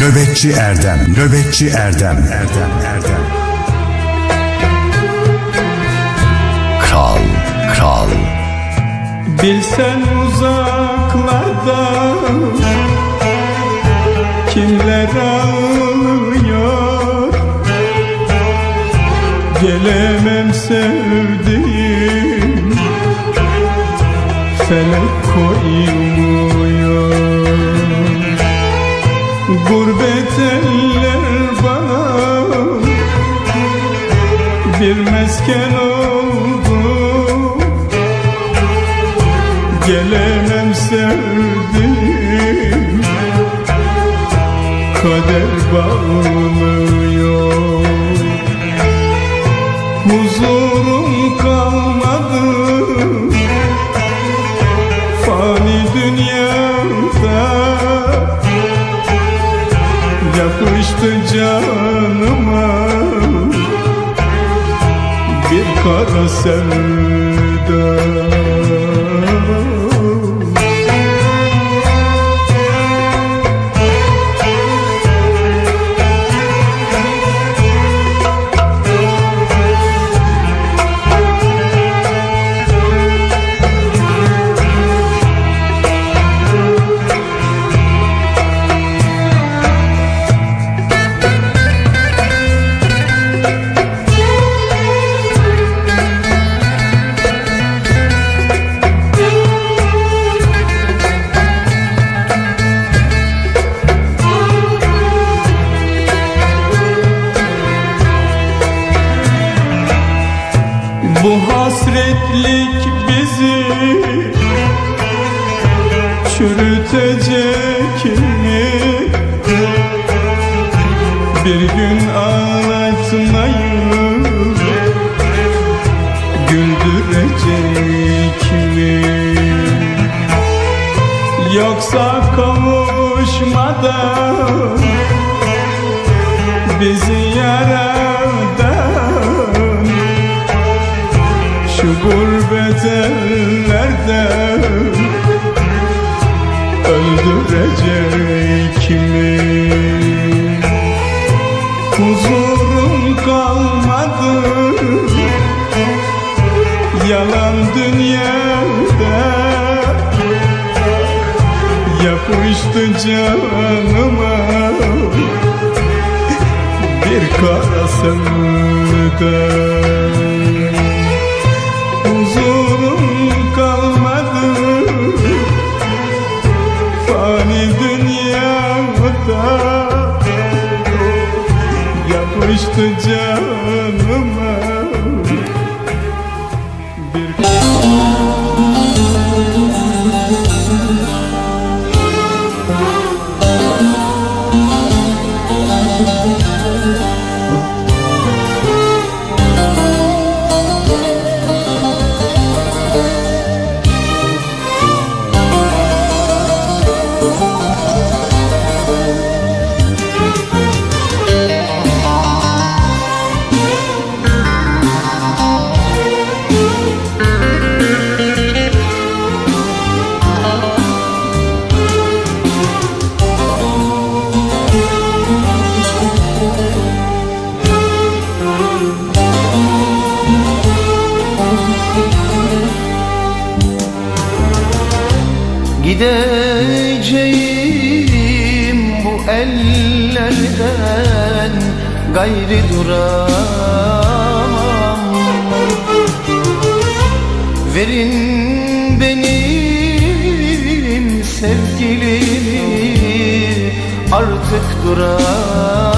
Nöbetçi Erdem, Nöbetçi Erdem, Erdem, Erdem. Kral, kral. Bilsen uzaklarda kimler ağlıyor Gelemem sevdiğim. Felek koymuyor Gurbet eller bana bir mesken oldu. Gelemem sevdiğim Kader bağlıyor Huzurum kalmadı. Fani dünyada Yapıştı canıma. Bir kara sevda Bir संग Gayri duramam. Verin benim sevgilimi Artık duramam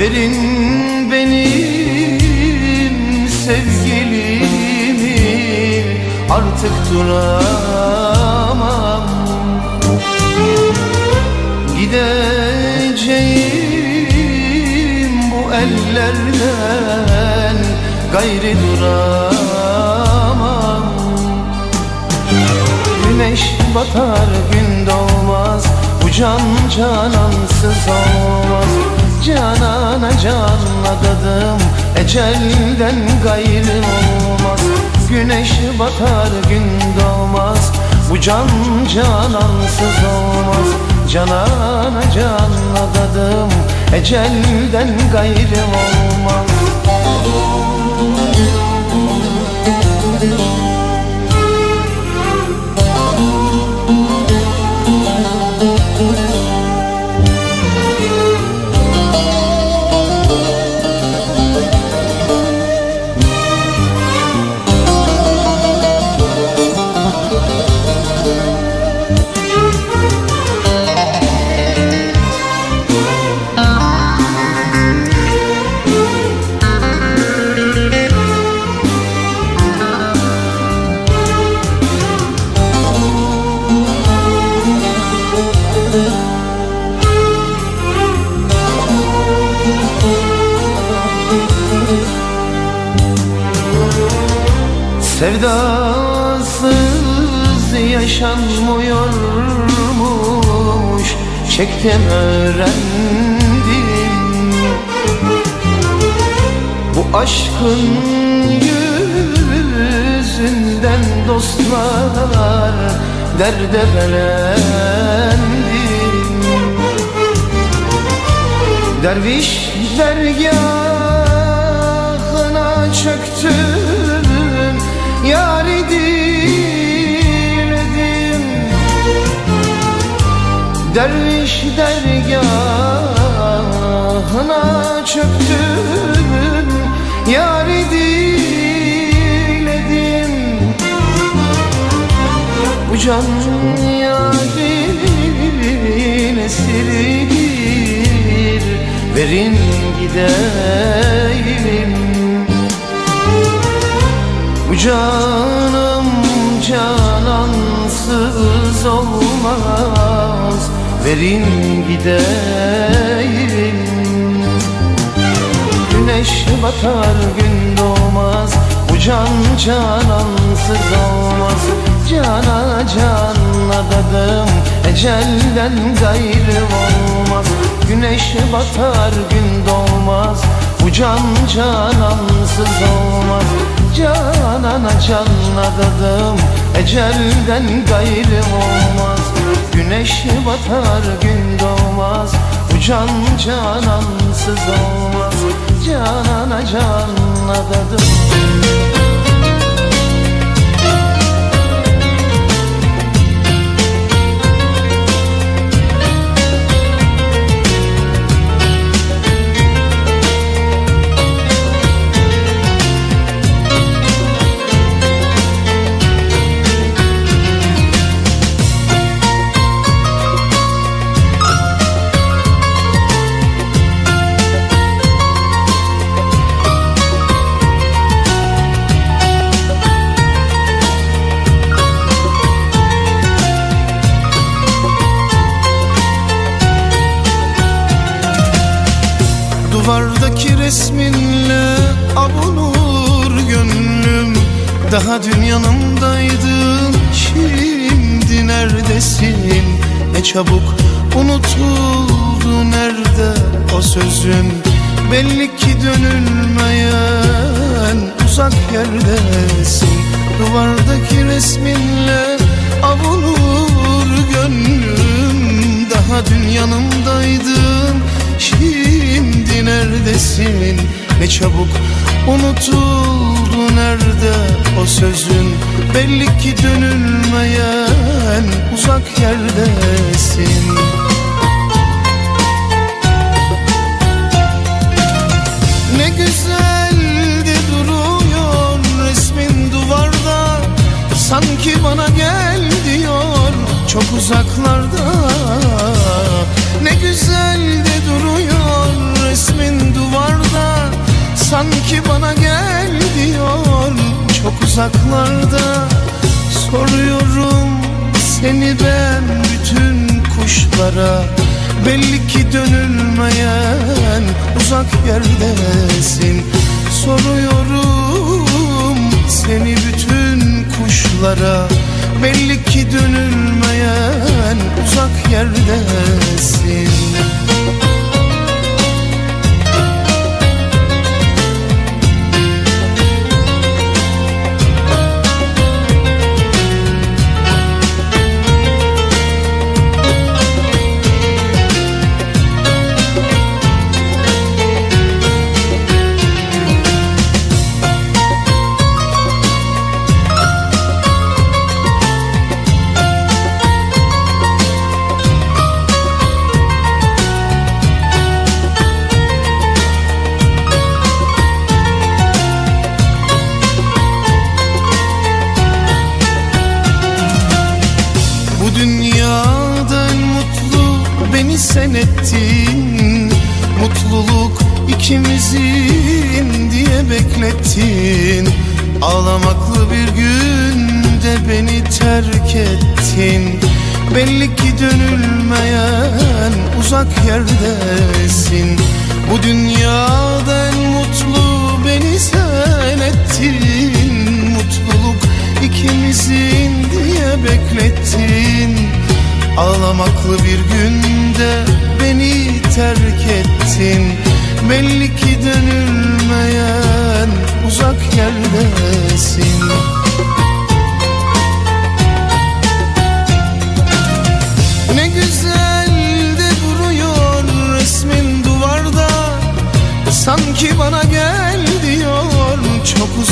Verin benim sevgilimi Artık duramam. Gideceğim bu ellerden Gayri duramam. Güneş batar gün doğmaz Bu can canansız olmaz Canana canla dadım Ecelden gayrı olmaz. Güneş batar gün doğmaz. Bu can canansız olmaz. Canana canla dadım Ecelden gayrı olmaz Sevdasız yaşanmıyormuş. Çektim öğrendim. Bu aşkın yüzünden dostlar Derde belendim Derviş dergahına çöktüm Yâri diledim Derviş dergahına çöktüm. Yâri diledim Bu can yârin esiridir Verin gideyim canım canansız olmaz. Verin gideyim. Güneş batar gün doğmaz. Bu can canansız olmaz. Cana can adadım Ecelden gayrı olmaz. Güneş batar gün doğmaz. Bu can canansız olmaz Canana can adadım. Ecelden gayrı olmaz. Güneş batar gün doğmaz. Bu can canansız olmaz. Canana can adadım çabuk unutuldu nerede o sözün? Belli ki dönülmeyen uzak yerdesin. Duvardaki resminle avunur gönlüm. Daha dün yanımdaydın Şimdi neredesin? Ne çabuk unutuldu nerede o sözün? Belli ki dönülmeyen uzak yerdesin. Ne güzel de duruyor resmin duvarda. Sanki bana gel diyor çok uzaklarda. Ne güzel de duruyor resmin duvarda. Sanki bana gel uzaklarda Soruyorum seni ben bütün kuşlara. Belli ki dönülmeyen uzak yerdesin. Soruyorum seni bütün kuşlara. Belli ki dönülmeyen uzak yerdesin dönülmeyen uzak yerdesin. Bu dünyada en mutlu beni sen ettin. Mutluluk ikimizin diye beklettin. Ağlamaklı bir günde beni terk ettin. Belli ki dönülmeyen uzak yerdesin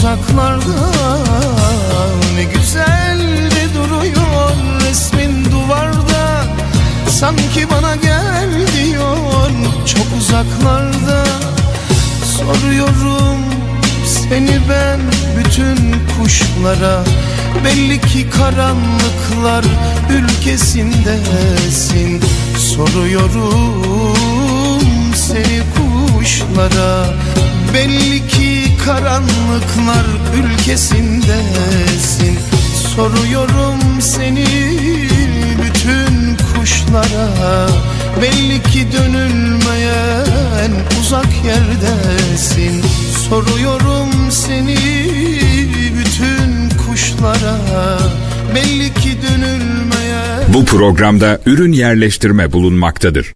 uzaklarda Ne güzel de duruyor resmin duvarda. Sanki bana gel diyor çok uzaklarda. Soruyorum seni ben bütün kuşlara. Belli ki karanlıklar ülkesindesin. Soruyorum seni kuşlara. Belli ki karanlıklar ülkesindesin. Soruyorum seni bütün kuşlara. Belli ki dönülmeyen uzak yerdesin. Soruyorum seni bütün kuşlara. Belli ki dönülmeyen Bu programda ürün yerleştirme bulunmaktadır.